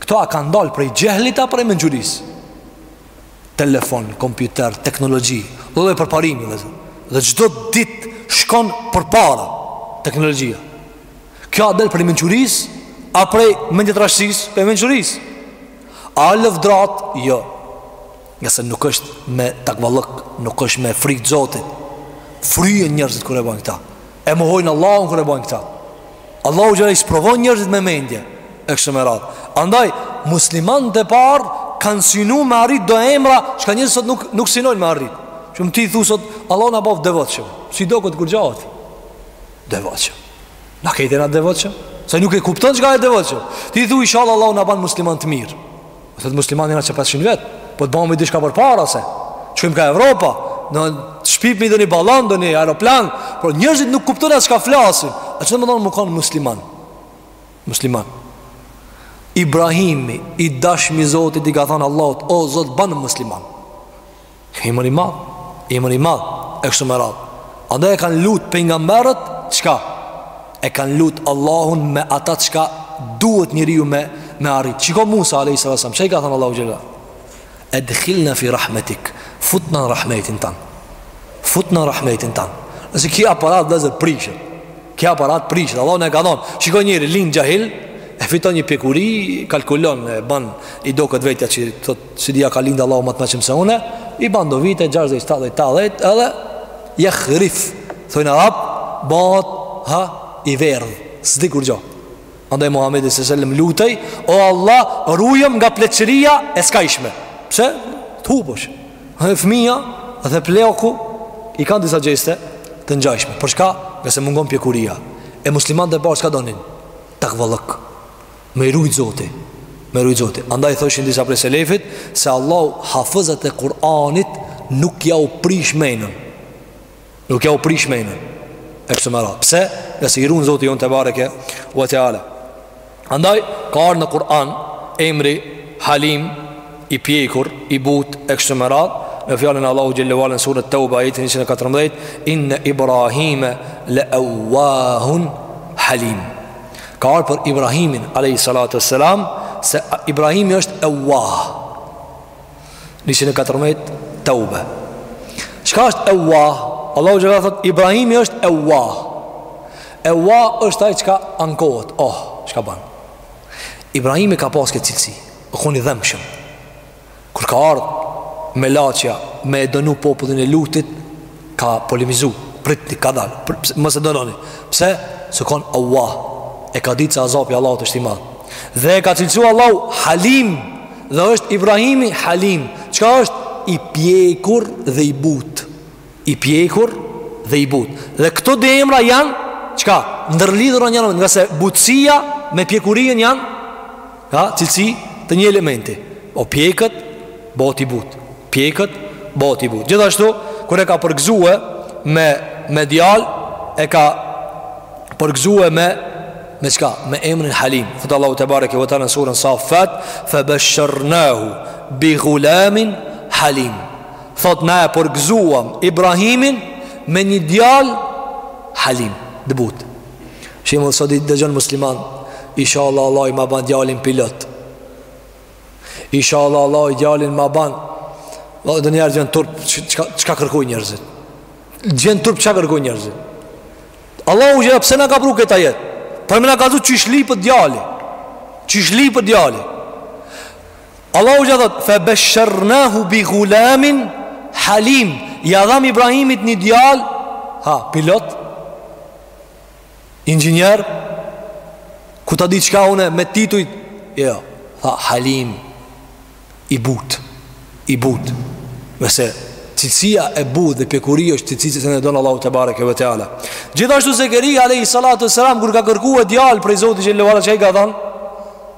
Këto a kanë dalë prej xhehlit a prej mençurisë? Telefon, kompjuter, teknologji, lloj lloj përparimi dhe dhe çdo ditë shkon përpara teknologjia. Kjo a del prej mençurisë a prej mendjetrashësisë, prej mençurisë. A lavdërohet? Jo. Ngase nuk është me takvallëk, nuk është me frikë Zotit. Fryhen njerëzit kur e bojnë këta. E mohojnë Allahun kur e bojnë këta. Allahu xhel-le i sprovon njerëzit me mendje. E kështu me radhë. Andaj, muslimanët e parë kanë synu me arrit do emra, çka njerëzit sot nuk, nuk synojnë me arrit. Shumë t'i thu sot, Allahu na baftë devotshëm. S'i doket kurgja. Devotshëm. Na krejt jena devotshëm. Se nuk e kupton çka e devotshëm. T'i thu ishalla Allahu na ban musliman të mirë. O thotë musliman jena qe pesëqind vjet Po të bajmi dishka përpara se Shkojmë kah Evropa Na shpikmi dhe një ballon dhe një aeroplan Por njerëzit nuk kuptojnë as çka flasin As ç'domethonë me kanë musliman Musliman Ibrahimi i dashmi i Zotit i ka thonë Allahut O Zot banë musliman Emër i madh, emër i madh e kështu me radhë. Andaj e kanë lut pejgamberët çka? E kanë lut Allahun me ata çka duhet njeriu me me arrit. Shiko Musa alayhis salam, çka i ka thënë Allahu xhel-le? Edkhilna fi rahmetik. Futna në rahmetin tan. Futna në rahmetin tan. Ngase ky aparat vllezër prishet Ky aparat prishet Allahu na e ka dhonë Shiko njeri, lind xhahil E fiton një pjekuri Kalkulon e ban I doket vetja, thotë s'di a ka lindë Allahu ma të meçëm se unë, i ban do vite 60, 70, 80 edhe jehrif. Thojnë arabët, bot ha i verdh, s'di kurgjo. Andaj Muhamedi sallallahu alaihi wasallam lutej, o Allah, rujëm nga pleqëria e skajshme. Pse? Të hupësh. Dhe fëmija dhe pleku i kanë disa gjeste të ngjashme. Për çka? Ngase mungon pjekuria. E muslimanët e parë çka donin takvallëk. Me i rujt Zoti Me i rujt Zoti Andaj thoshin disa prej selefit Se Allahu hafëzët e Kur'anit Nuk jau prish menën Nuk jau prish menën E kështu me radhë Pse? Ngase i run Zoti jonë tebareke ue teala Andaj ka ardh në Kur'an Emri Halim I pjekur I but E kështu me radhë Në fjalën e Allahut xhel-le ue ala në suret Teube ajeti 114 Inne Ibrahime Le Ewahun Halim Ka ardh për Ibrahimin, a.s. Se Ibrahimi është evah. 114, Teube. Çka është evah? Allahu xhel-le thot, Ibrahimi është evah. Evah është ai çka ankohet. Oh, çka ban? Ibrahimi ka pas këtë cilësi. U kon i dhemshëm. Kur ka ardhë melaqja me e dënu popullin e Lutit, ka polemizu, pritni, kadalë, mos e dënoni. Pse? Se u konë evah, e ka ditë se azabi i Allahut është i madh. Dhe e ka cilësu Allahu halim, dhe është Ibrahimi halim. Çka është? I pjekur dhe i butë. I pjekur dhe i butë. Dhe këto dy emra janë çka? Ndërlidhura njëra me tjetrën, nga se butësia me pjekurinë janë ha cilësi të një elementi. Po pjeket, bëhet i butë. Pjeket, bëhet i butë. Gjithashtu kur e ka përgëzuar me me djalë, e ka përgëzuar me me çka? Me emrin Halim. Thot Allahu tebareke ve teala në surën Saffat, fa basharnahu bi ghulamin Halim. Thot na e përgëzuam Ibrahimin me një djal Halim, të butë Shembull sot i dëgjon muslimanët Inshallah Allahu ma ban djalin pilot Inshallah Allahu djalin ma ban Dhe njerë t'vjen turp Çka kërkojn njerëzit T'vjen turp çka kërkojn njerëzit Allahu xhel-le pse na ka pru këtë ajet Për me na kallzu qysh lipet djali Qysh lipet djali Allahu që thot Fe beshernahu bi gulamin Halim Ja dham Ibrahimit një djal Ha, pilot Inxhinier Ku ta di qka une me tituj Jo, tha Halim I but I but Pse se cilësia e but dhe pjekuri është cilësi që e don Allahu tebareke ve teala Gjithashtu Zekerija alejhi salatu selam Kur ka kërkue djal prej Zotit xhele ve ala çka i ka dhanë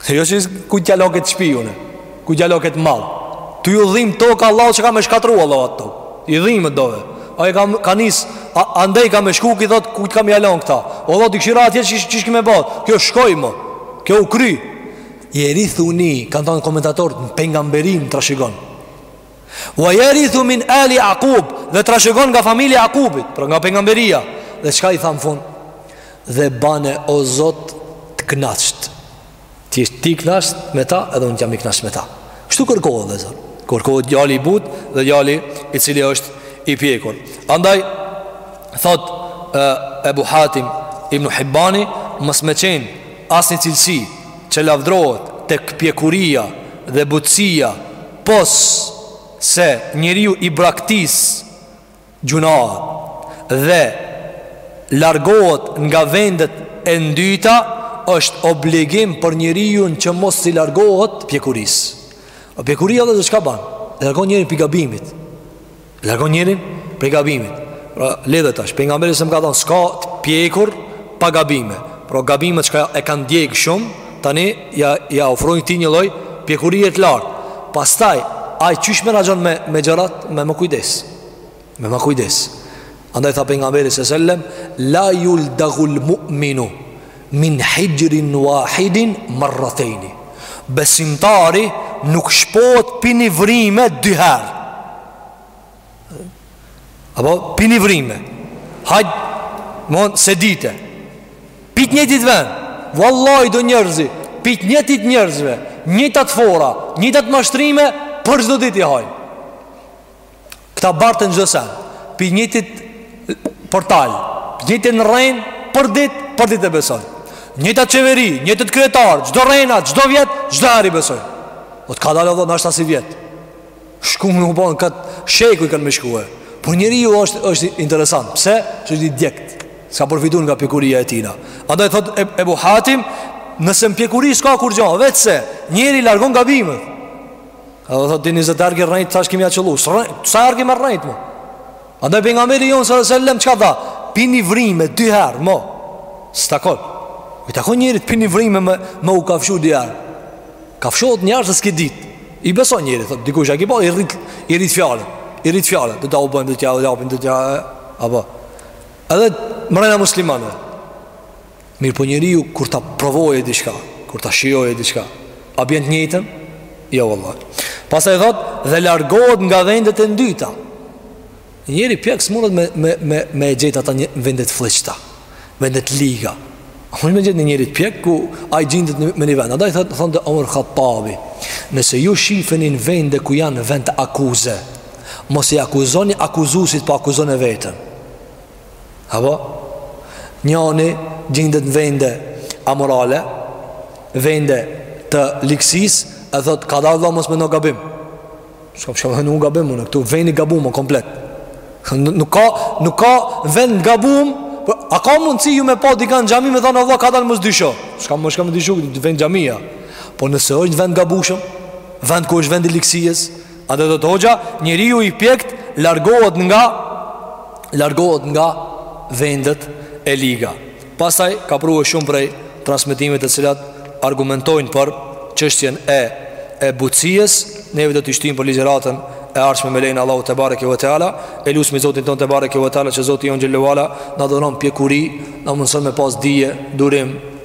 Se jo që kujt t'ja lo ket shpi une, kujt t'ja lo ket mall. Tu ju dhimt toka Allah që ka me shkatrru Allahu atë tokë. I dhimet dove. Ai ka, ka nis, a, andej ka me shku, ky thot, kujt kam me ja lon këta. O Allah, t'i këshira atje hiç s'ki me bart. Kjo shkoj mo, kjo u kry. Jerithuni, kanë thonë komentatorët, në pejgamberi m'trashigon. Wa yarithu min ali Aqub, dhe trashëgon nga familja e Aqubit, pra nga pejgamberia. Dhe çka i tha në fund? Dhe bane o Zot të kënaqt. Të jesh ti i kënaqt me ta, edhe unë t'jam i kënaqt me ta. Kështu kërkohet vllezër. Kërkohet djali i but dhe djali i cili është i pjekur. Andaj thot e, Ebu Hatim Ibn Hibbani mos me qen asnjë cilësi që lavdrohet tek pjekuria dhe butësia Pos se njeriu i braktis gjynahe dhe largohet nga vendet e ndyta është obligim për njeriun që mos i largohet pjekuris. Pjekuria vllezër çka ban? E largon njerin pi gabimit. Largon njerin prej gabimit. Pra, edhe tash, Pejgamberi selam ka thonë, s'ka të pjekur pa gabime. Pra, gabimet çka e kanë djegë shumë, tani ja, ja ofrojnë atij një lloj pjekurie të lartë. Pastaj, ai qysh me reagon me, me gjërat, me më kujdes. Me më kujdes. Andaj tha Pejgamberi sa sellem, la juldegul mu'minu. Min hijrin wahidin marratayn. Besimtari nuk shpohet pi ni vrime dy herë. Apo pi ni vrime. Hajt mo s'e dite. Pi t'njëjtit vend. Wallahi do njerëzi, pi t'njëjtit njerëzve, njëjtat fora, njëjtat mashtrime për çdo ditë i hajn. Këta bartën çdo sen. Pi njëjtit portal, njëjtët rrejn për ditë, për ditë e beson. Njëjtat qeveri, njëjtët kryetar, çdo rrenat, çdo vjet, çdo herë i besojn. O të ka dalë apo na si vjet. Shku më bën kët shekuj kanë me shkue. Po njeriu është është interesant. Pse? S'është i pjekt. S'ka përfitu nga pjekuria e tina. Andaj thot e, Ebu Hatim, nëse n'pjekuri s'ka kurgjë, veç se njeri largon gabimet. Edhe thot dini se dikush t'ka rrejt Tash kemi e qëllu S'rrejt Sa argi me rrejt mu Andaj pejgamberi jonë s'rrejt Ça tha Pi ni vrime Dy her mo S'i takon I takon njerit Pi ni vrime me, me u kafshu dy her Kafshohet njëherë se s'ki dit I beson njerit Thot dikush a ki po I rrit I rrit fjale I rrit fjale Dhe da u bëjmë Dhe tja u lapin Dhe tja Apo Edhe mrena muslimanve Mirëpo njeriu kur ta provoje diçka, kur ta shijoje diçka, a bjen të njëjtën? Jo vallahi. Pastaj thot dhe largohet nga vendet e ndyta. Njeri i pjekt s'munet me me me me gjet atë në vende të flliqta, vende të liga. A mun me gjet njeri t'pjekt ku ai gjindet në një vend. Andaj thot thonte Omer Hattabi, nëse ju shifeni në vende ku janë vend të akuzës, mos i akuzoni akuzuesit, po akuzone veten. Apo? Njani gjindet në vende amorale, vende të ligsisë, e thot, kadale vlla mos më ban gabim. Shka për shka me në gabim, këtu veni gabim o komplet. Nuk ka, nuk ka vend gabim, po, a ka mundësi ju me pa dikën në xhami me thonë, vlla kadal mos dysho. S'ka në shka me dysho, vend xhamija. Po nëse është vend i gabushëm, vend ku është vend i ligsies, Andaj thotë hoxha, njeriu i pjekt largohet nga largohet nga vendet e liga. Pastaj ka prue shumë prej transmetimeve të cilat argumentojnë për çështjen e e butësies, ne do t'i shtyjmë për ligjëratën e ardhshme me lejen e Allahut tebareke ve teala, e lusmi Zotin tonë tebareke ve teala që Zoti jonë xhele ve ala na dhuron pjekuri, na mundson me pas dije, durim,